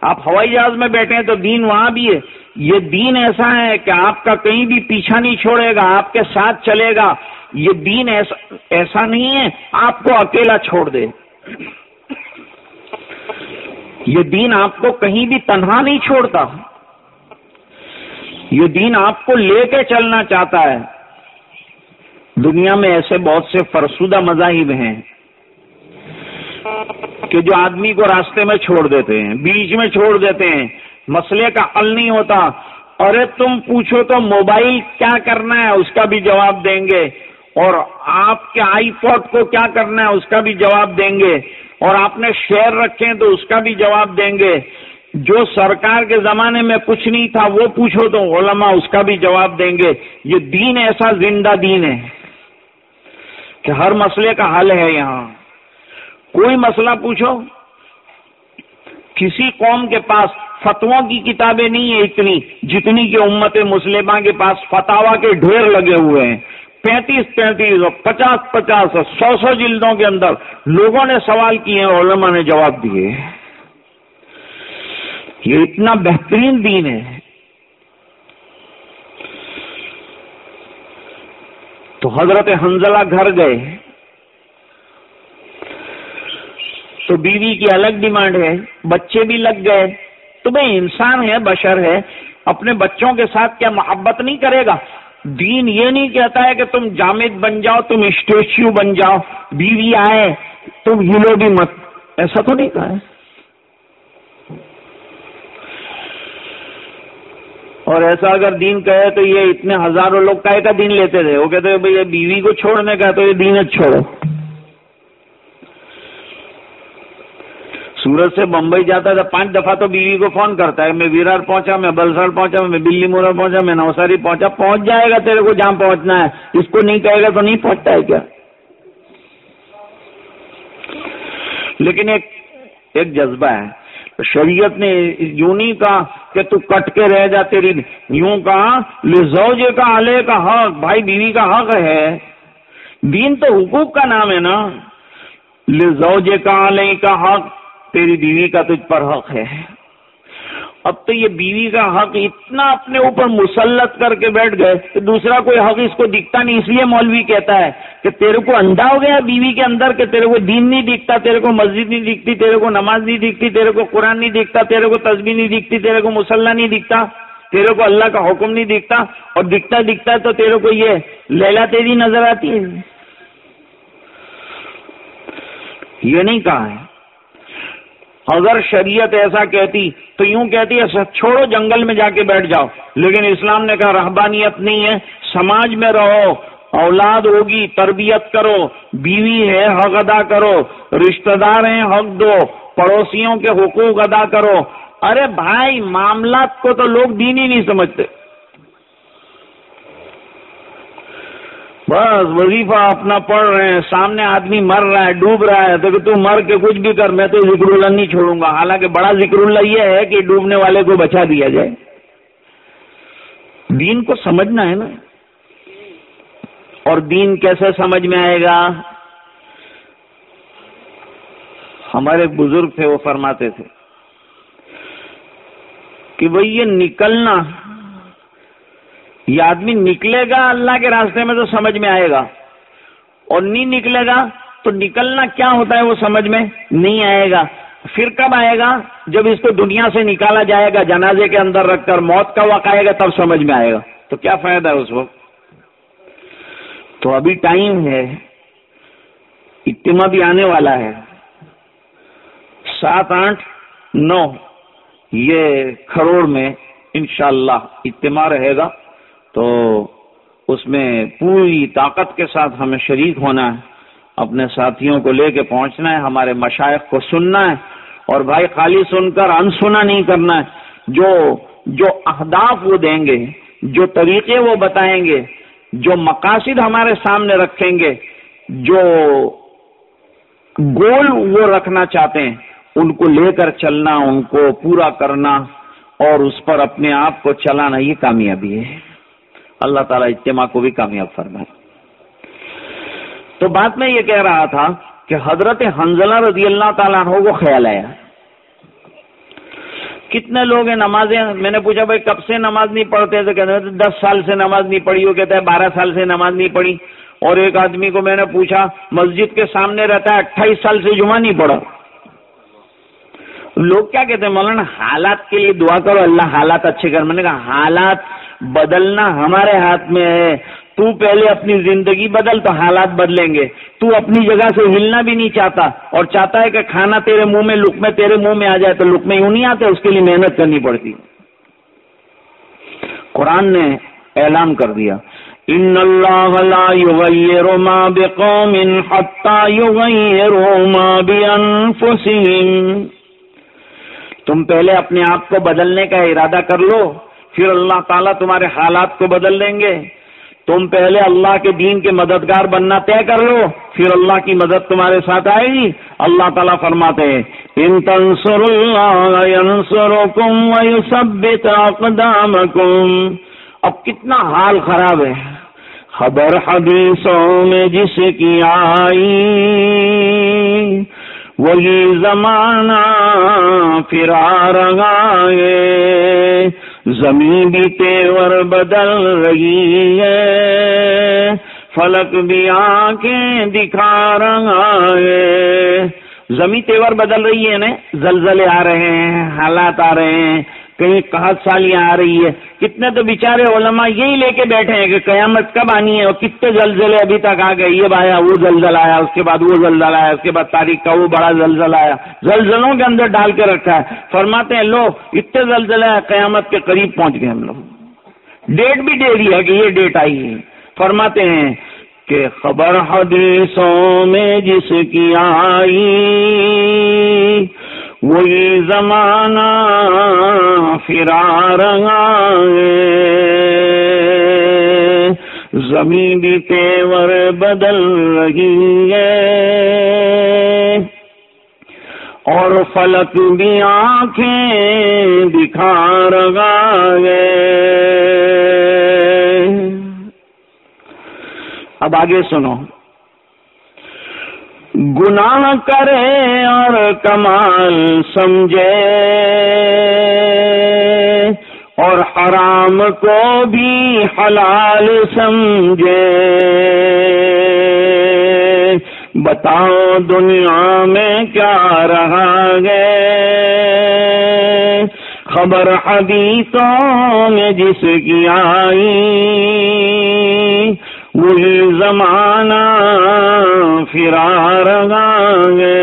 آپ ہوائی جہاز میں بیٹھے ہیں تو دین وہاں بھی ہے۔ یہ دین ایسا ہے کہ آپ کا کہیں بھی پیچھا نہیں چھوڑے گا، آپ کے ساتھ چلے گا۔ یہ دین ایسا ایسا نہیں ہے، آپ کو اکیلا چھوڑ دے۔ یہ دین آپ کو کہیں بھی تنہا نہیں چھوڑتا۔ یہ دین آپ کو لے کے چلنا چاہتا ہے۔ دنیا میں ایسے بہت سے فرسودہ مذاہب ہیں۔ کہ جو آدمی کو راستے میں چھوڑ دیتے ہیں، بیچ میں چھوڑ دیتے ہیں، مسئلے کا حل نہیں ہوتا۔ ارے تم پوچھو تو موبائل کیا کرنا ہے، اس کا بھی جواب دیں گے۔ اور آپ کے آئی پوڈ کو کیا کرنا ہے، اس کا بھی جواب دیں گے۔ اور آپ نے شیئر رکھے تو اس کا بھی جواب دیں گے۔ جو سرکار کے زمانے میں کچھ نہیں تھا، وہ پوچھو تو علماء اس کا بھی جواب دیں گے۔ یہ دین ایسا زندہ دین ہے کہ ہر مسئلے کا حل ہے یہاں۔ کوئی مسئلہ پوچھو؟ کسی قوم کے پاس فتوا کی کتابیں نہیں ہیں اتنی، جتنی کہ امت مسلمہ کے پاس فتوا کے ڈھیر لگے ہوئے ہیں۔ پینتیس پینتیس اور پچاس پچاس اور سو سو جلدوں کے اندر لوگوں نے سوال کیے ہیں علماء نے جواب دیے۔ یہ اتنا بہترین دین ہے۔ تو حضرت حنزلہ گھر گئے۔ تو بیوی کی الگ ڈیمانڈ ہے، بچے بھی لگ گئے۔ تو بھائی انسان ہے، بشر ہے، اپنے بچوں کے ساتھ کیا محبت نہیں کرے گا؟ دین یہ نہیں کہتا ہے کہ تم جامد بن جاؤ، تم اسٹیچو بن جاؤ، بیوی آئے، تم ہلو بھی مت۔ ایسا تو نہیں کہا ہے۔ اور ایسا اگر دین کہے تو یہ اتنے ہزاروں لوگ کا دین لیتے تھے۔ وہ کہتے بھائی بیوی کو چھوڑنے کا تو یہ دین چھوڑو۔ سورت سے بمبئی جاتا تھا پانچ دفعہ تو بیوی کو فون کرتا ہے میں ویرار پہنچا، میں بلسڑ پہنچا، میں بلی مورا پہنچا، میں نوساری پہنچا، پہنچ جائے گا تیرے کو جہاں پہنچنا ہے۔ اس کو نہیں کہے گا تو نہیں پہنچتا ہے کیا؟ لیکن ایک ایک جذبہ ہے۔ شریعت نے یوں نہیں کہا کہ تو کٹ کے رہ جا تیری، یوں کہا لزوجے کا آلے کا حق، بھائی بیوی کا حق ہے۔ دین تو حقوق کا نام ہے نا۔ لزوجے کا آلے کا حق تیری بیوی کا تجھ پر حق ہے۔ اب تو یہ بیوی کا حق اتنا اپنے اوپر مسلط کر کے بیٹھ گئے کہ دوسرا کوئی حق اس کو دکھتا نہیں، اس لیے مولوی کہتا ہے کہ تیرے کو انڈا ہو گیا بیوی کے اندر کہ تیرے کو دین نہیں دکھتا، تیرے کو مسجد نہیں دکھتی، تیرے کو نماز نہیں دکھتی، تیرے کو قرآن نہیں دکھتا، تیرے کو تصویر نہیں دکھتی، تیرے کو مسلح نہیں دکھتا، تیرے کو اللہ کا حکم نہیں دکھتا۔ اور دکھتا دکھتا تو تیرے کو یہ لیلا تیری نظر آتی ہے۔ یہ نہیں کہا ہے۔ اگر شریعت ایسا کہتی تو یوں کہتی ہے اچھا، چھوڑو جنگل میں جا کے بیٹھ جاؤ۔ لیکن اسلام نے کہا، رہبانیت نہیں ہے، سماج میں رہو، اولاد ہوگی، تربیت کرو، بیوی ہے، حق ادا کرو رشتہ دار ہیں، حق دو، پڑوسیوں کے حقوق ادا کرو۔ ارے بھائی، معاملات کو تو لوگ دین ہی نہیں سمجھتے۔ بس وظیفہ اپنا پڑھ رہے ہیں، سامنے آدمی مر رہا ہے، ڈوب رہا ہے، تو کہ تو مر کے کچھ بھی کر، میں تو ذکر اللہ نہیں چھوڑوں گا۔ حالانکہ بڑا ذکر اللہ یہ ہے کہ ڈوبنے والے کو بچا دیا جائے۔ دین کو سمجھنا ہے نا۔ اور دین کیسے سمجھ میں آئے گا؟ ہمارے بزرگ تھے، وہ فرماتے تھے کہ بھئی یہ نکلنا یہ آدمی نکلے گا اللہ کے راستے میں تو سمجھ میں آئے گا اور نہیں نکلے گا تو نکلنا کیا ہوتا ہے وہ سمجھ میں نہیں آئے گا پھر کب آئے گا؟ جب اس کو دنیا سے نکالا جائے گا، جنازے کے اندر رکھ کر موت کا وقت آئے گا، تب سمجھ میں آئے گا۔ تو کیا فائدہ ہے اس وقت؟ تو ابھی ٹائم ہے اجتماع بھی آنے والا ہے۔ سات آٹھ نو، یہ کروڑ میں انشاءاللہ اجتماع رہے گا۔ تو اس میں پوری طاقت کے ساتھ ہمیں شریک ہونا ہے، اپنے ساتھیوں کو لے کے پہنچنا ہے، ہمارے مشائق کو سننا ہے، اور بھائی خالی سن کر انسنا نہیں کرنا ہے، جو جو اہداف وہ دیں گے، جو طریقے وہ بتائیں گے، جو مقاصد ہمارے سامنے رکھیں گے، جو گول وہ رکھنا چاہتے ہیں، ان کو لے کر چلنا، ان کو پورا کرنا، اور اس پر اپنے آپ کو چلانا، یہ کامیابی ہے۔ اللہ تعالیٰ اجتماع کو بھی کامیاب فرمائے۔ تو بات میں یہ کہہ رہا تھا کہ حضرت حنزلہ رضی اللہ تعالیٰ عنہ کو خیال آیا۔ کتنے لوگ ہیں نمازیں؟ میں نے پوچھا بھائی کب سے نماز نہیں پڑھتے؟ تو کہتے ہیں دس سال سے نماز نہیں پڑھی، وہ کہتے ہیں بارہ سال سے نماز نہیں پڑھی۔ اور ایک آدمی کو میں نے پوچھا، مسجد کے سامنے رہتا ہے، اٹھائیس سال سے جمعہ نہیں پڑھا۔ لوگ کیا کہتے ہیں؟ مولانا، حالات کے لیے دعا کرو، اللہ حالات اچھے کر۔ میں نے کہا، حالات بدلنا ہمارے ہاتھ میں ہے۔ تو پہلے اپنی زندگی بدل تو حالات بدلیں گے۔ تو اپنی جگہ سے ہلنا بھی نہیں چاہتا۔ اور چاہتا ہے کہ کھانا تیرے منہ میں، لک میں تیرے منہ میں آ جائے تو لک میں یوں نہیں آتے، اس کے لیے محنت کرنی پڑتی۔ قرآن نے اعلان کر دیا۔ ان اللہ لا یغیر ما بقوم حتی یغیروا ما بانفسهم تم پہلے اپنے آپ کو بدلنے کا ارادہ کر لو۔ پھر اللہ تعالیٰ تمہارے حالات کو بدل دیں گے۔ تم پہلے اللہ کے دین کے مددگار بننا طے کر لو، پھر اللہ کی مدد تمہارے ساتھ آئے گی۔ اللہ تعالیٰ فرماتے ہیں، ان تنسر اللہ اب کتنا حال خراب ہے۔ خبر حدیثوں میں جس کی آئی، وہی زمانہ پھر رگائے زمین بھی تیور بدل رہی ہے۔ فلک بھی آنکھیں دکھا رہا ہے۔ زمین تیور بدل رہی ہے نا؟ زلزلے آ رہے ہیں، حالات آ رہے ہیں۔ کہیں قحط سالیاں آ رہی ہے۔ کتنے تو بےچارے علماء یہی لے کے بیٹھے ہیں کہ قیامت کب آنی ہے اور کتنے زلزلے ابھی تک آ گئے۔ یہ آیا، وہ زلزل آیا، اس کے بعد وہ زلزل آیا، اس کے بعد تاریخ کا وہ بڑا زلزل آیا۔ زلزلوں کے اندر ڈال کے رکھا ہے۔ فرماتے ہیں، لو، اتنے زلزلے قیامت کے قریب پہنچ گئے ہم لوگ۔ ڈیٹ بھی دے دیا کہ یہ ڈیٹ آئی ہے۔ فرماتے ہیں کہ خبر حدیثوں میں جس کی آئی وہی زمانہ فرار زمین بھی تیور بدل رہی ہے۔ اور فلک بھی آنکھیں دکھا رہا ہے۔ اب آگے سنو۔ گناہ کرے اور کمال سمجھے اور حرام کو بھی حلال سمجھے بتاؤ دنیا میں کیا رہا گے خبر حدیثوں میں جس کی آئی وہی زمانہ فرار گے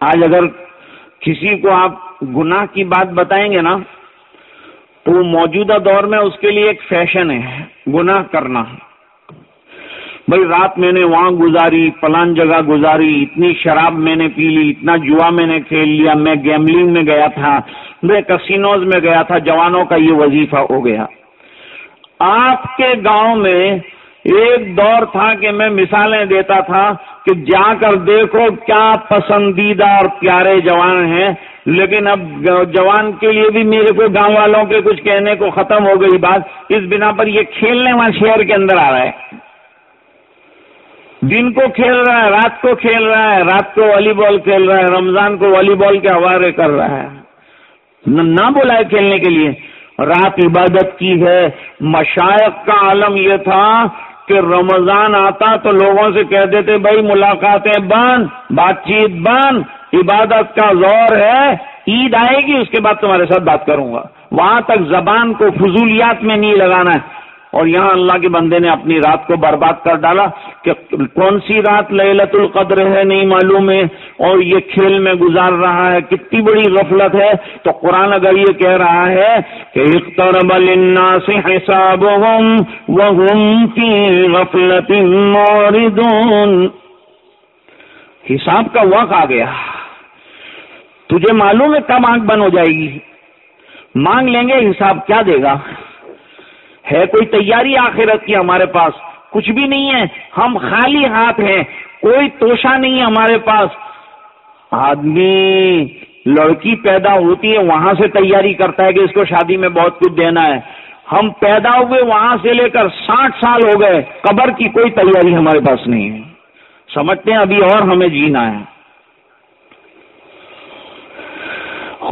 آج اگر کسی کو آپ گناہ کی بات بتائیں گے نا، تو موجودہ دور میں اس کے لیے ایک فیشن ہے، گناہ کرنا۔ بھائی، رات میں نے وہاں گزاری، پلان جگہ گزاری، اتنی شراب میں نے پی لی، اتنا جوا میں نے کھیل لیا، میں گیملنگ میں گیا تھا، میں کسینوز میں گیا تھا، جوانوں کا یہ وظیفہ ہو گیا۔ آپ کے گاؤں میں ایک دور تھا کہ میں مثالیں دیتا تھا کہ جا کر دیکھو کیا پسندیدہ اور پیارے جوان ہیں، لیکن اب جوان کے لیے بھی میرے کو گاؤں والوں کے کچھ کہنے کو ختم ہو گئی بات۔ اس بنا پر یہ کھیلنے والا شہر کے اندر آ رہا ہے۔ دن کو کھیل رہا ہے، رات کو کھیل رہا ہے، رات کو والی بال کھیل رہا ہے، رمضان کو والی بال کے حوالے کر رہا ہے۔ نہ بولا ہے کھیلنے کے لیے۔ رات عبادت کی ہے۔ مشائق کا عالم یہ تھا کہ رمضان آتا تو لوگوں سے کہہ دیتے، بھائی ملاقاتیں بند، بات چیت بند، عبادت کا زور ہے، عید آئے گی، اس کے بعد تمہارے ساتھ بات کروں گا۔ وہاں تک زبان کو فضولیات میں نہیں لگانا ہے۔ اور یہاں اللہ کے بندے نے اپنی رات کو برباد کر ڈالا کہ کون سی رات للت القدر ہے نہیں معلوم ہے اور یہ کھیل میں گزار رہا ہے، کتنی بڑی غفلت ہے۔ تو قرآن اگر یہ کہہ رہا ہے کہ اخترب للناس حسابهم وهم في غفلت موردون حساب کا وقت آ گیا۔ تجھے معلوم ہے کب آنکھ بند ہو جائے گی؟ مانگ لیں گے، حساب کیا دے گا؟ ہے کوئی تیاری آخرت کی ہمارے پاس؟ کچھ بھی نہیں ہے۔ ہم خالی ہاتھ ہیں۔ کوئی توشا نہیں ہے ہمارے پاس۔ آدمی، لڑکی پیدا ہوتی ہے، وہاں سے تیاری کرتا ہے کہ اس کو شادی میں بہت کچھ دینا ہے۔ ہم پیدا ہوئے وہاں سے لے کر ساٹھ سال ہو گئے۔ قبر کی کوئی تیاری ہمارے پاس نہیں ہے۔ سمجھتے ہیں ابھی اور ہمیں جینا ہے۔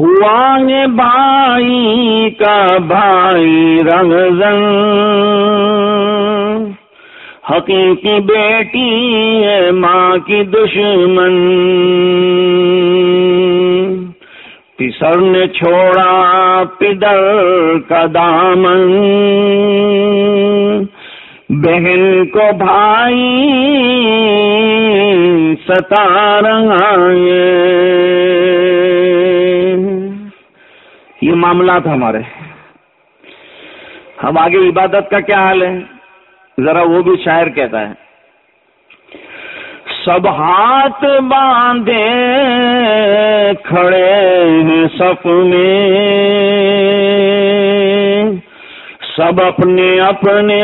ہوا بھائی کا بھائی رنگ زن۔ حقیقی بیٹی ہے ماں کی دشمن۔ پسر نے چھوڑا پدر کا دامن۔ بہن کو بھائی ستا ستار یہ معاملات ہمارے۔ ہم آگے عبادت کا کیا حال ہے؟ ذرا وہ بھی شاعر کہتا ہے۔ سب ہاتھ باندھے کھڑے ہیں صف میں۔ سب اپنے اپنے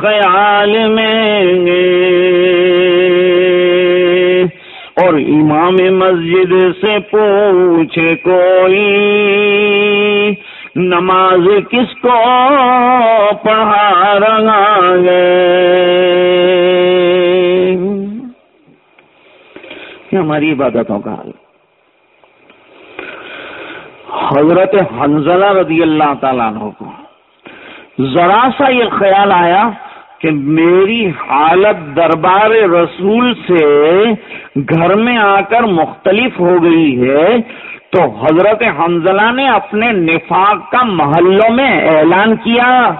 خیال میں اور امام مسجد سے پوچھے کوئی نماز کس کو پڑھا رہا ہے؟ ہماری عبادتوں کا حال حضرت حنزلہ رضی اللہ تعالیٰ عنہ کو۔ ذرا سا یہ خیال آیا کہ میری حالت دربار رسول سے گھر میں آ کر مختلف ہو گئی ہے تو حضرت حنزلہ نے اپنے نفاق کا محلوں میں اعلان کیا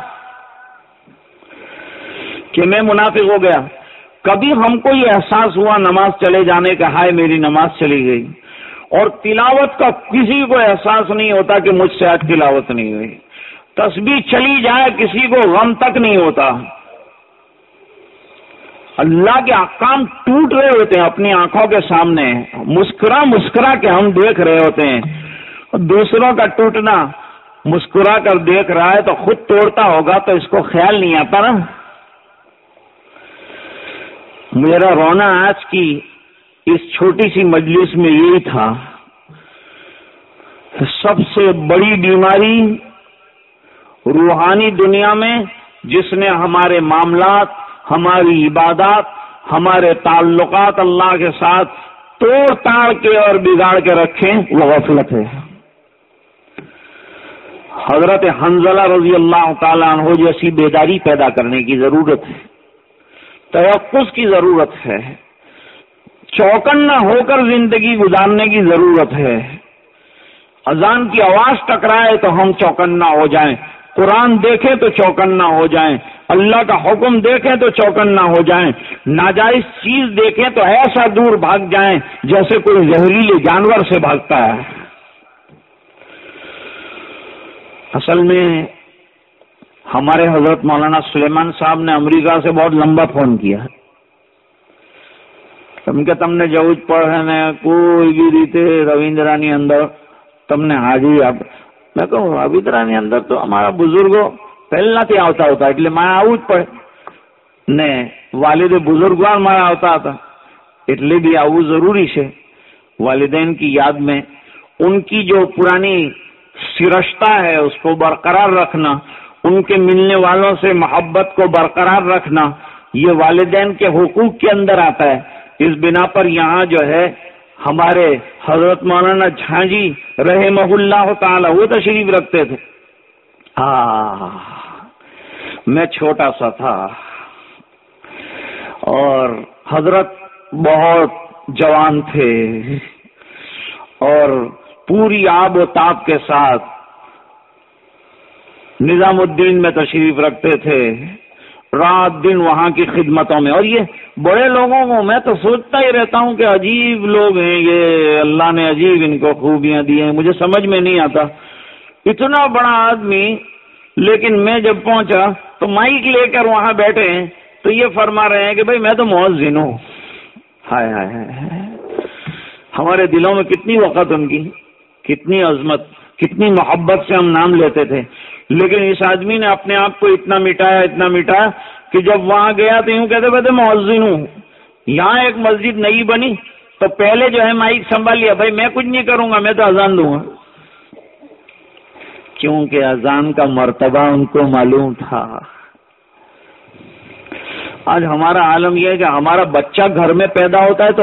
کہ میں منافق ہو گیا۔ کبھی ہم کو یہ احساس ہوا نماز چلے جانے کا، ہائے میری نماز چلی گئی۔ اور تلاوت کا کسی کو احساس نہیں ہوتا کہ مجھ سے آج تلاوت نہیں ہوئی۔ تسبیح چلی جائے، کسی کو غم تک نہیں ہوتا۔ اللہ کے احکام ٹوٹ رہے ہوتے ہیں، اپنی آنکھوں کے سامنے۔ مسکرا مسکرا کے ہم دیکھ رہے ہوتے ہیں۔ دوسروں کا ٹوٹنا، مسکرا کر دیکھ رہا ہے تو خود توڑتا ہوگا تو اس کو خیال نہیں آتا نا۔ میرا رونا آج کی اس چھوٹی سی مجلس میں یہی تھا، سب سے بڑی بیماری روحانی دنیا میں، جس نے ہمارے معاملات، ہماری عبادات، ہمارے تعلقات اللہ کے ساتھ توڑ تاڑ کے اور بگاڑ کے رکھیں، وہ غفلت ہے۔ حضرت حنزلہ رضی اللہ تعالیٰ عنہ جیسی بیداری پیدا کرنے کی ضرورت ہے، توقف کی ضرورت ہے۔ چوکن نہ ہو کر زندگی گزارنے کی ضرورت ہے۔ اذان کی آواز ٹکرائے تو ہم چوکن نہ ہو جائیں۔ قرآن دیکھیں تو چوکن نہ ہو جائیں۔ اللہ کا حکم دیکھیں تو چوکن نہ ہو جائیں۔ ناجائز چیز دیکھیں تو ایسا دور بھاگ جائیں جیسے کوئی زہریلے جانور سے بھاگتا ہے۔ اصل میں ہمارے حضرت مولانا سلیمان صاحب نے امریکہ سے بہت لمبا فون کیا۔ કે તમને જવું જ પડે ને કોઈ બી રીતે રવિન્દ્રાની અંદર તમને હાજરી આપે મેં કહું રવિન્દ્રાની અંદર તો અમારા બુઝુર્ગો પહેલાથી આવતા હતા એટલે મારે આવવું જ પડે ને વાલિદે બુઝુર્ગવાન મારા આવતા હતા એટલે بھی આવવું ضروری છે والدین کی یاد میں ان کی جو پرانی سرشتہ ہے، اس کو برقرار رکھنا، ان کے ملنے والوں سے محبت کو برقرار رکھنا، یہ والدین کے حقوق کے اندر آتا ہے۔ اس بنا پر یہاں جو ہے ہمارے حضرت مولانا جھانجی رحمہ اللہ تعالی وہ تشریف رکھتے تھے۔ ہاں میں چھوٹا سا تھا۔ اور حضرت بہت جوان تھے۔ اور پوری آب و تاب کے ساتھ نظام الدین میں تشریف رکھتے تھے۔ رات دن وہاں کی خدمتوں میں۔ اور یہ بڑے لوگوں کو میں تو سوچتا ہی رہتا ہوں کہ عجیب لوگ ہیں یہ۔ اللہ نے عجیب ان کو خوبیاں دی ہیں۔ مجھے سمجھ میں نہیں آتا۔ اتنا بڑا آدمی، لیکن میں جب پہنچا تو مائک لے کر وہاں بیٹھے ہیں۔ تو یہ فرما رہے ہیں کہ بھائی میں تو مؤذن ہوں۔ ہائے ہائے ہائے ہمارے دلوں میں کتنی وقت ان کی، کتنی عظمت، کتنی محبت سے ہم نام لیتے تھے۔ لیکن اس آدمی نے اپنے آپ کو اتنا مٹایا اتنا مٹایا کہ جب وہاں گیا تو یوں کہتے بھائی مؤذن ہوں۔ یہاں ایک مسجد نئی بنی، تو پہلے جو ہے مائک سنبھال لیا، بھائی میں کچھ نہیں کروں گا، میں تو اذان دوں گا۔ کیونکہ اذان کا مرتبہ ان کو معلوم تھا۔ آج ہمارا عالم یہ ہے کہ ہمارا بچہ گھر میں پیدا ہوتا ہے تو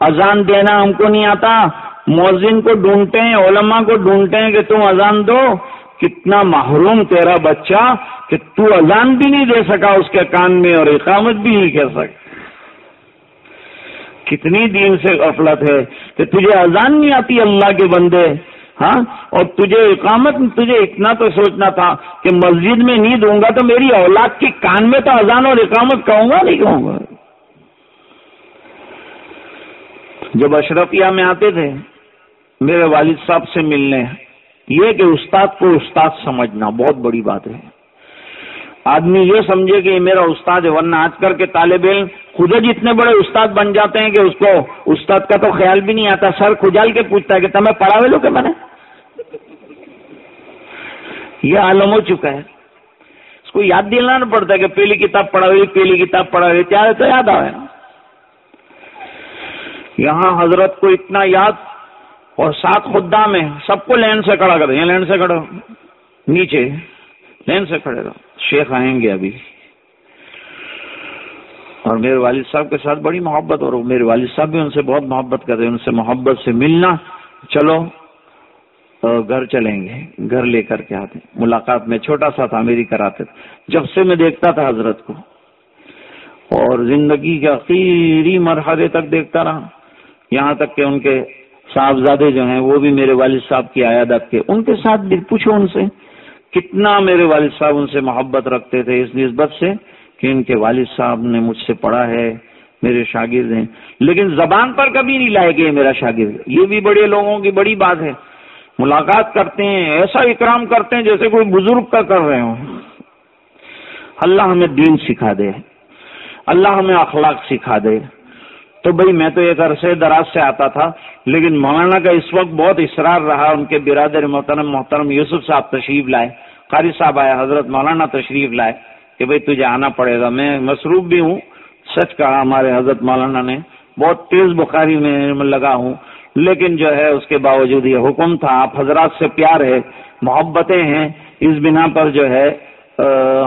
اذان دینا ہم کو نہیں آتا۔ موزن کو ڈھونڈتے ہیں، علماء کو ڈھونڈتے ہیں کہ تم اذان دو۔ کتنا محروم تیرا بچہ کہ تو اذان بھی نہیں دے سکا اس کے کان میں اور اقامت بھی نہیں کہہ سکا۔ کتنی دن سے غفلت ہے کہ تجھے اذان نہیں آتی اللہ کے بندے ہاں؟ اور تجھے اقامت، تجھے اتنا تو سوچنا تھا کہ مسجد میں نہیں دوں گا تو میری اولاد کی کان میں تو اذان اور اقامت کہوں گا، نہیں کہوں گا؟ جب اشرفیہ میں آتے تھے، میرے والد صاحب سے ملنے یہ کہ استاد کو استاد سمجھنا بہت بڑی بات ہے۔ آدمی یہ سمجھے کہ یہ میرا استاد ہے، ورنہ آج کل کے طالب علم خود جتنے بڑے استاد بن جاتے ہیں کہ اس کو استاد کا تو خیال بھی نہیں آتا۔ سر کھجال کے پوچھتا ہے کہ تمہیں پڑھا ہوئے لو کہ میں نے؟ یہ عالم ہو چکا ہے۔ اس کو یاد دلانا پڑتا ہے کہ پہلی کتاب پڑھا ہوئی، پہلی کتاب پڑھا ہوئی کیا ہے تو یاد آئے۔ یہاں حضرت کو اتنا یاد اور ساتھ خدا میں سب کو لین سے کھڑا کر لین سے کھڑا نیچے لین سے کھڑے رہو۔ شیخ آئیں گے ابھی۔ اور میرے والد صاحب کے ساتھ بڑی محبت، اور میرے والد صاحب بھی ان سے بہت محبت کرتے ہیں، ان سے محبت سے ملنا۔ چلو گھر چلیں گے، گھر لے کر کے آتے ملاقات میں چھوٹا سا تھا، میری کراتے تھے۔ جب سے میں دیکھتا تھا حضرت کو، اور زندگی کے اخیری مرحلے تک دیکھتا رہا۔ یہاں تک کہ ان کے صاحبزادے جو ہیں، وہ بھی میرے والد صاحب کی عیادت کے۔ ان کے ساتھ بھی پوچھو ان سے، کتنا میرے والد صاحب ان سے محبت رکھتے تھے اس نسبت سے کہ ان کے والد صاحب نے مجھ سے پڑھا ہے، میرے شاگرد ہیں۔ لیکن زبان پر کبھی نہیں لائے گئے میرا شاگرد۔ یہ بھی بڑے لوگوں کی بڑی بات ہے۔ ملاقات کرتے ہیں، ایسا اکرام کرتے ہیں جیسے کوئی بزرگ کا کر رہے ہوں۔ اللہ ہمیں دین سکھا دے۔ اللہ ہمیں اخلاق سکھا دے۔ تو بھائی میں تو ایک عرصے دراز سے آتا تھا، لیکن مولانا کا اس وقت بہت اصرار رہا، ان کے برادر محترم محترم یوسف صاحب تشریف لائے، قاری صاحب آئے، حضرت مولانا تشریف لائے کہ بھائی تجھے آنا پڑے گا۔ میں مصروف بھی ہوں، سچ کہا ہمارے حضرت مولانا نے۔ بہت تیز بخاری میں لگا ہوں، لیکن جو ہے اس کے باوجود یہ حکم تھا، آپ حضرات سے پیار ہے، محبتیں ہیں۔ اس بنا پر جو ہے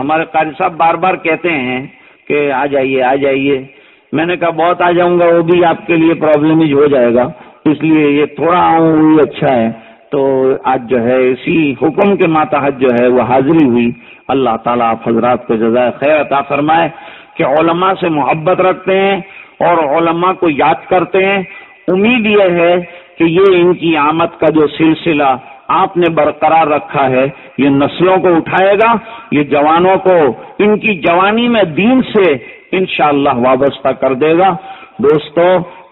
ہمارے قاری صاحب بار بار کہتے ہیں کہ آ جائیے آ جائیے۔ میں نے کہا بہت آ جاؤں گا، وہ بھی آپ کے لیے پرابلم ہو جائے گا۔ اس لیے یہ تھوڑا آؤں اچھا ہے۔ تو آج جو ہے، اسی حکم کے ماتحت جو ہے، وہ حاضری ہوئی۔ اللہ تعالیٰ آپ حضرات کو جزائے خیر عطا فرمائے کہ علماء سے محبت رکھتے ہیں اور علماء کو یاد کرتے ہیں۔ امید یہ ہے کہ یہ ان کی آمد کا جو سلسلہ آپ نے برقرار رکھا ہے، یہ نسلوں کو اٹھائے گا، یہ جوانوں کو، ان کی جوانی میں دین سے انشاءاللہ اللہ وابستہ کر دے گا۔ دوستو،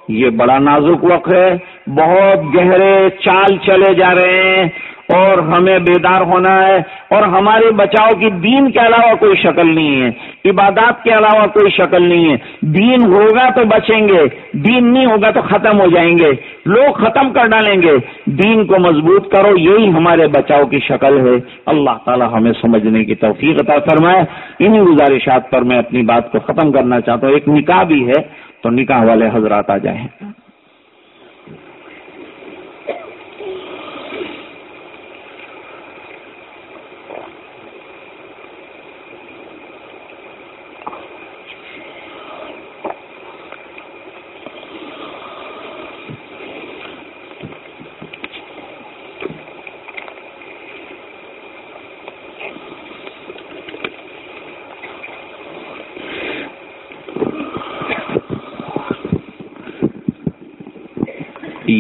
یہ بڑا نازک وقت ہے۔ بہت گہرے چال چلے جا رہے ہیں۔ اور ہمیں بیدار ہونا ہے اور ہمارے بچاؤ کی دین کے علاوہ کوئی شکل نہیں ہے، عبادات کے علاوہ کوئی شکل نہیں ہے۔ دین ہوگا تو بچیں گے، دین نہیں ہوگا تو ختم ہو جائیں گے۔ لوگ ختم کر ڈالیں گے۔ دین کو مضبوط کرو، یہی ہمارے بچاؤ کی شکل ہے۔ اللہ تعالی ہمیں سمجھنے کی توفیق عطا فرمائے۔ انہی گزارشات پر میں اپنی بات کو ختم کرنا چاہتا ہوں۔ ایک نکاح بھی ہے تو نکاح والے حضرات آ جائیں۔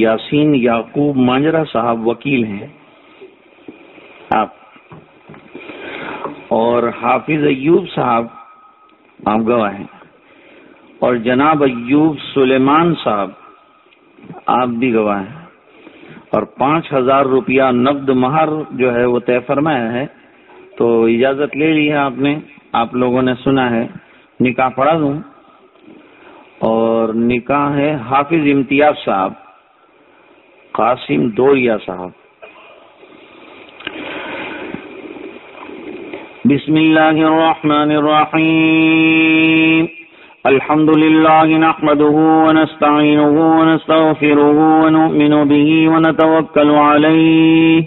یاسین یعقوب مانجرا صاحب وکیل ہیں۔ آپ۔ اور حافظ ایوب صاحب آپ گواہ ہیں۔ اور جناب ایوب سلیمان صاحب آپ بھی گواہ ہیں۔ اور پانچ ہزار روپیہ نقد مہر جو ہے وہ طے فرمایا ہے۔ تو اجازت لے لی ہے آپ نے۔ آپ لوگوں نے سنا ہے۔ نکاح پڑھا دوں۔ اور نکاح ہے حافظ امتیاز صاحب۔ قاسم دوریا صاحب۔ بسم الله الرحمن الرحيم الحمد لله نحمده ونستعينه ونستغفره ونؤمن به ونتوكل عليه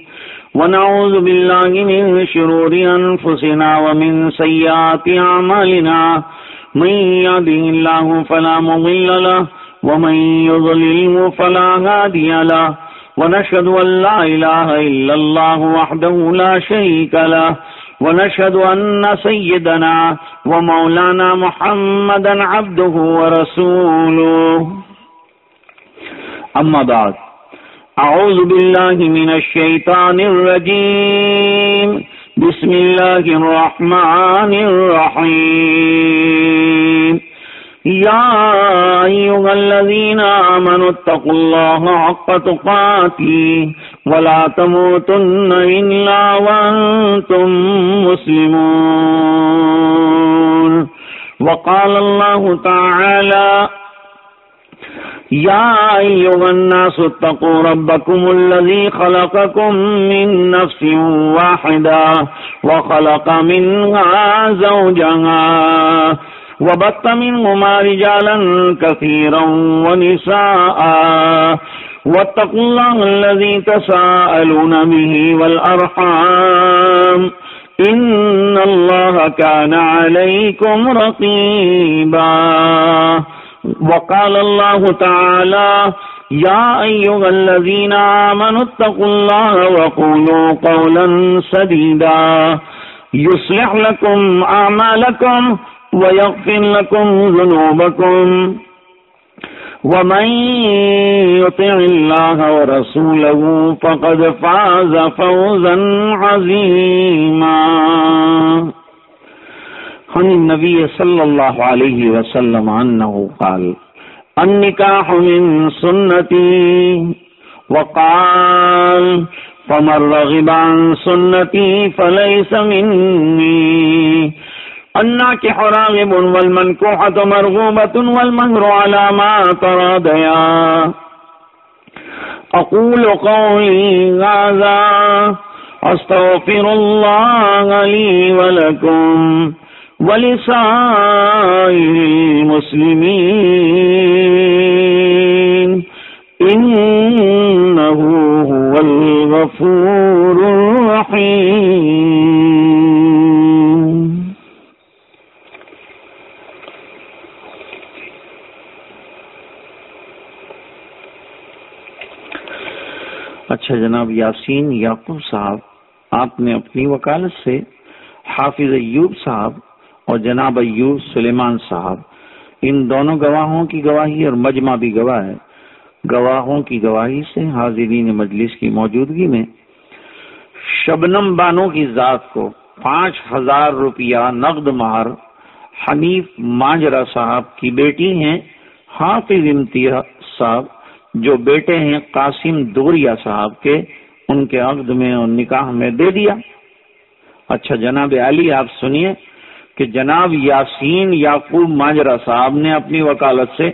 ونعوذ بالله من شرور أنفسنا ومن سيئات أعمالنا من يهده الله فلا مضل له، ومن يضلله فلا هادي له۔ ونشهد أن لا إله إلا الله وحده لا شريك له، ونشهد أن سيدنا ومولانا محمدا عبده ورسوله. أما بعد، أعوذ بالله من الشيطان الرجيم. بسم الله الرحمن الرحيم. يا أيها الذين آمنوا اتقوا الله حق تقاتي ولا تموتن إلا وأنتم مسلمون. وقال الله تعالى يا أيها الناس اتقوا ربكم الذي خلقكم من نفس واحدة وخلق منها زوجها وبط منهما رجالا كثيرا ونساء واتقوا الله الذي تساءلون به والأرحام إن الله كان عليكم رقيبا وقال الله تعالى يا أيها الذين آمنوا اتقوا الله وقولوا قولا سديدا يصلح لكم أعمالكم ويغفر لكم ذنوبكم ومن يطع الله ورسوله فقد فاز فوزا عظيما عن النبي صلى الله عليه وسلم أنه قال، النكاح من سنتي وقال، فمن رغب عن سنتي فليس مني اللہ کے حرام الناكح راغب والمنكوحة مرغوبة والمهر على ما تراضيا. أقول قولي هذا أستغفر الله لي ولكم ولسائر المسلمين. إنه هو الغفور الرحيم. اچھا جناب یاسین یعقوب صاحب، آپ نے اپنی وکالت سے حافظ ایوب صاحب اور جناب ایوب سلیمان صاحب، ان دونوں گواہوں کی گواہی اور مجمع بھی گواہ ہے۔ گواہوں کی گواہی سے حاضرین مجلس کی موجودگی میں شبنم بانو کی ذات کو پانچ ہزار روپیہ نقد مہر حنیف مانجرا صاحب کی بیٹی ہیں حافظ امتیاز صاحب۔ جو بیٹے ہیں قاسم دوریا صاحب کے، ان کے عقد میں اور نکاح میں دے دیا۔ اچھا جناب علی، آپ سنیے کہ جناب یاسین یعقوب ماجرا صاحب نے اپنی وکالت سے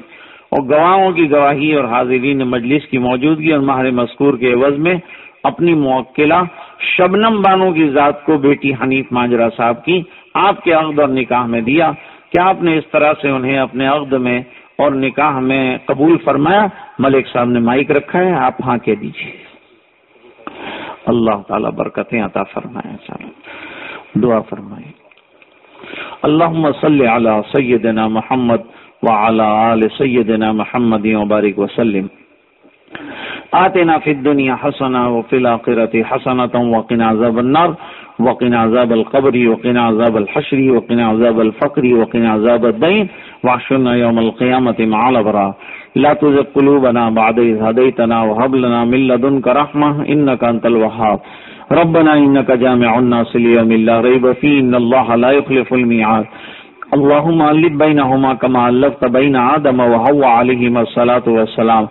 اور گواہوں کی گواہی اور حاضرین مجلس کی موجودگی اور ماہر مذکور کے عوض میں اپنی موکلہ شبنم بانو کی ذات کو بیٹی حنیف ماجرا صاحب کی آپ کے عقد اور نکاح میں دیا۔ کیا آپ نے اس طرح سے انہیں اپنے عقد میں اور نکاح میں قبول فرمایا، ملک صاحب نے مائک رکھا ہے، آپ ہاں کہہ دیجیے اللہ تعالیٰ برکتیں عطا فرمائے دعا فرمائے۔ اللهم صل على سيدنا محمد وعلى آل سيدنا محمد وبارك وسلم۔ آتنا في الدنيا حسنة وفي الآخرة حسنة وقنا عذاب النار۔ وقنا عذاب القبر، وقنا عذاب الحشر، وقنا عذاب الفقر، وقنا عذاب الدين. وعشرنا يوم القيامة مع الأبرار. لا تزغ قلوبنا بعد إذ هديتنا وهب لنا من لدنك رحمة، إنك أنت الوهاب. ربنا انك جامع الناس ليوم لا ريب فيه ان الله لا يخلف الميعاد. اللهم الف بينهما كما الفت بين ادم وحواء عليهما الصلاه والسلام.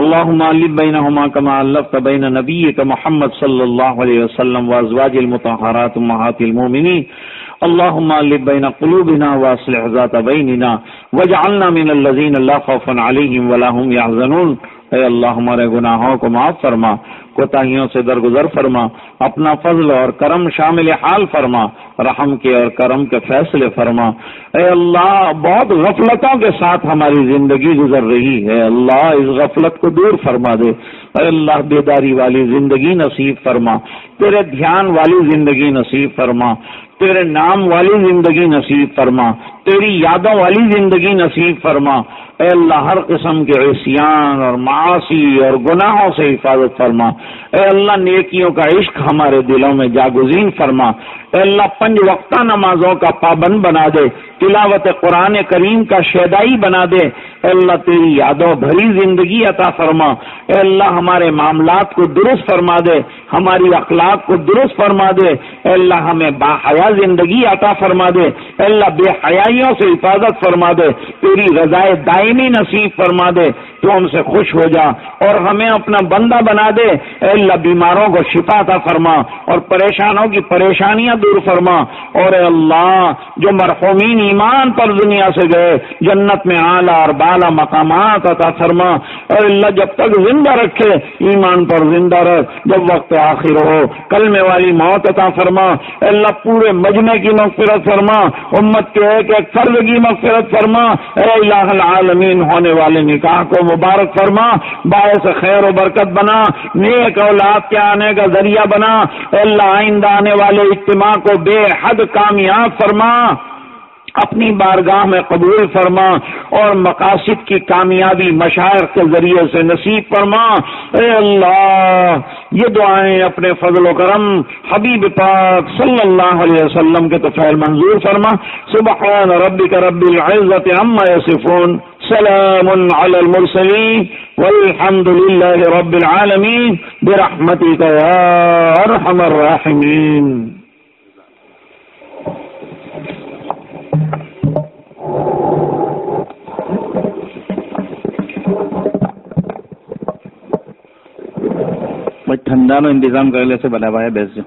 اللهم الف بينهما كما الفت بين نبيك محمد صلى الله عليه وسلم وازواج المطهرات امهات المؤمنين اللهم الف بين قلوبنا واصلح ذات بيننا واجعلنا من الذين لا خوف عليهم ولا هم يحزنون اے اللہ ہمارے گناہوں کو معاف فرما، کوتاہیوں سے درگزر فرما، اپنا فضل اور کرم شامل حال فرما، رحم کے اور کرم کے فیصلے فرما۔ اے اللہ، بہت غفلتوں کے ساتھ ہماری زندگی گزر رہی ہے۔ اللہ اس غفلت کو دور فرما دے۔ اے اللہ، بیداری والی زندگی نصیب فرما۔ تیرے دھیان والی زندگی نصیب فرما۔ تیرے نام والی زندگی نصیب فرما۔ تیری یادوں والی زندگی نصیب فرما۔ اے اللہ، ہر قسم کے عصیان اور معاشی اور گناہوں سے حفاظت فرما۔ اے اللہ، نیکیوں کا عشق ہمارے دلوں میں جاگزین فرما۔ اے اللہ، پنج وقتہ نمازوں کا پابند بنا دے۔ تلاوت قرآن کریم کا شیدائی بنا دے اے اللہ تیری یادوں بھری زندگی عطا فرما۔ اے اللہ، ہمارے معاملات کو درست فرما دے، ہماری اخلاق کو درست فرما دے۔ اے اللہ، ہمیں باحیا زندگی عطا فرما دے۔ اے اللہ، بے حیائیوں سے حفاظت فرما دے۔ تیری رضائے دائمی نصیب فرما دے۔ تو ہم سے خوش ہو جا اور ہمیں اپنا بندہ بنا دے۔ اے اللہ، بیماروں کو شفا عطا فرما اور پریشانوں کی پریشانیاں دور فرما۔ اور اے اللہ، جو مرحومین ایمان پر دنیا سے گئے، جنت میں اعلیٰ اور بار بالا مقامات عطا فرما اور اللہ جب تک زندہ رکھے، ایمان پر زندہ رکھ، جب وقت آخر ہو، کلمے والی موت عطا فرما، اللہ پورے مجمع کی مغفرت فرما، امت کے ایک ایک فرد کی مغفرت فرما، اے الہ العالمین، ہونے والے نکاح کو مبارک فرما، باعث خیر و برکت بنا، نیک اولاد کے آنے کا ذریعہ بنا اللہ آئندہ آنے والے اجتماع کو بے حد کامیاب فرما۔ اپنی بارگاہ میں قبول فرما اور مقاصد کی کامیابی مشاعر کے ذریعے سے نصیب فرما۔ اے اللہ، یہ دعائیں اپنے فضل و کرم حبیب پاک صلی اللہ علیہ وسلم کے تو فیل منظور فرما۔ سبحان ربی کا رب العزت عما یصفون۔ سلام علی المرسلین۔ والحمد للہ رب العالمین۔ برحمتک یا ارحم الراحمین۔ ٹھنڈا نو انتظام کر لے سے بنا پایا بیس جو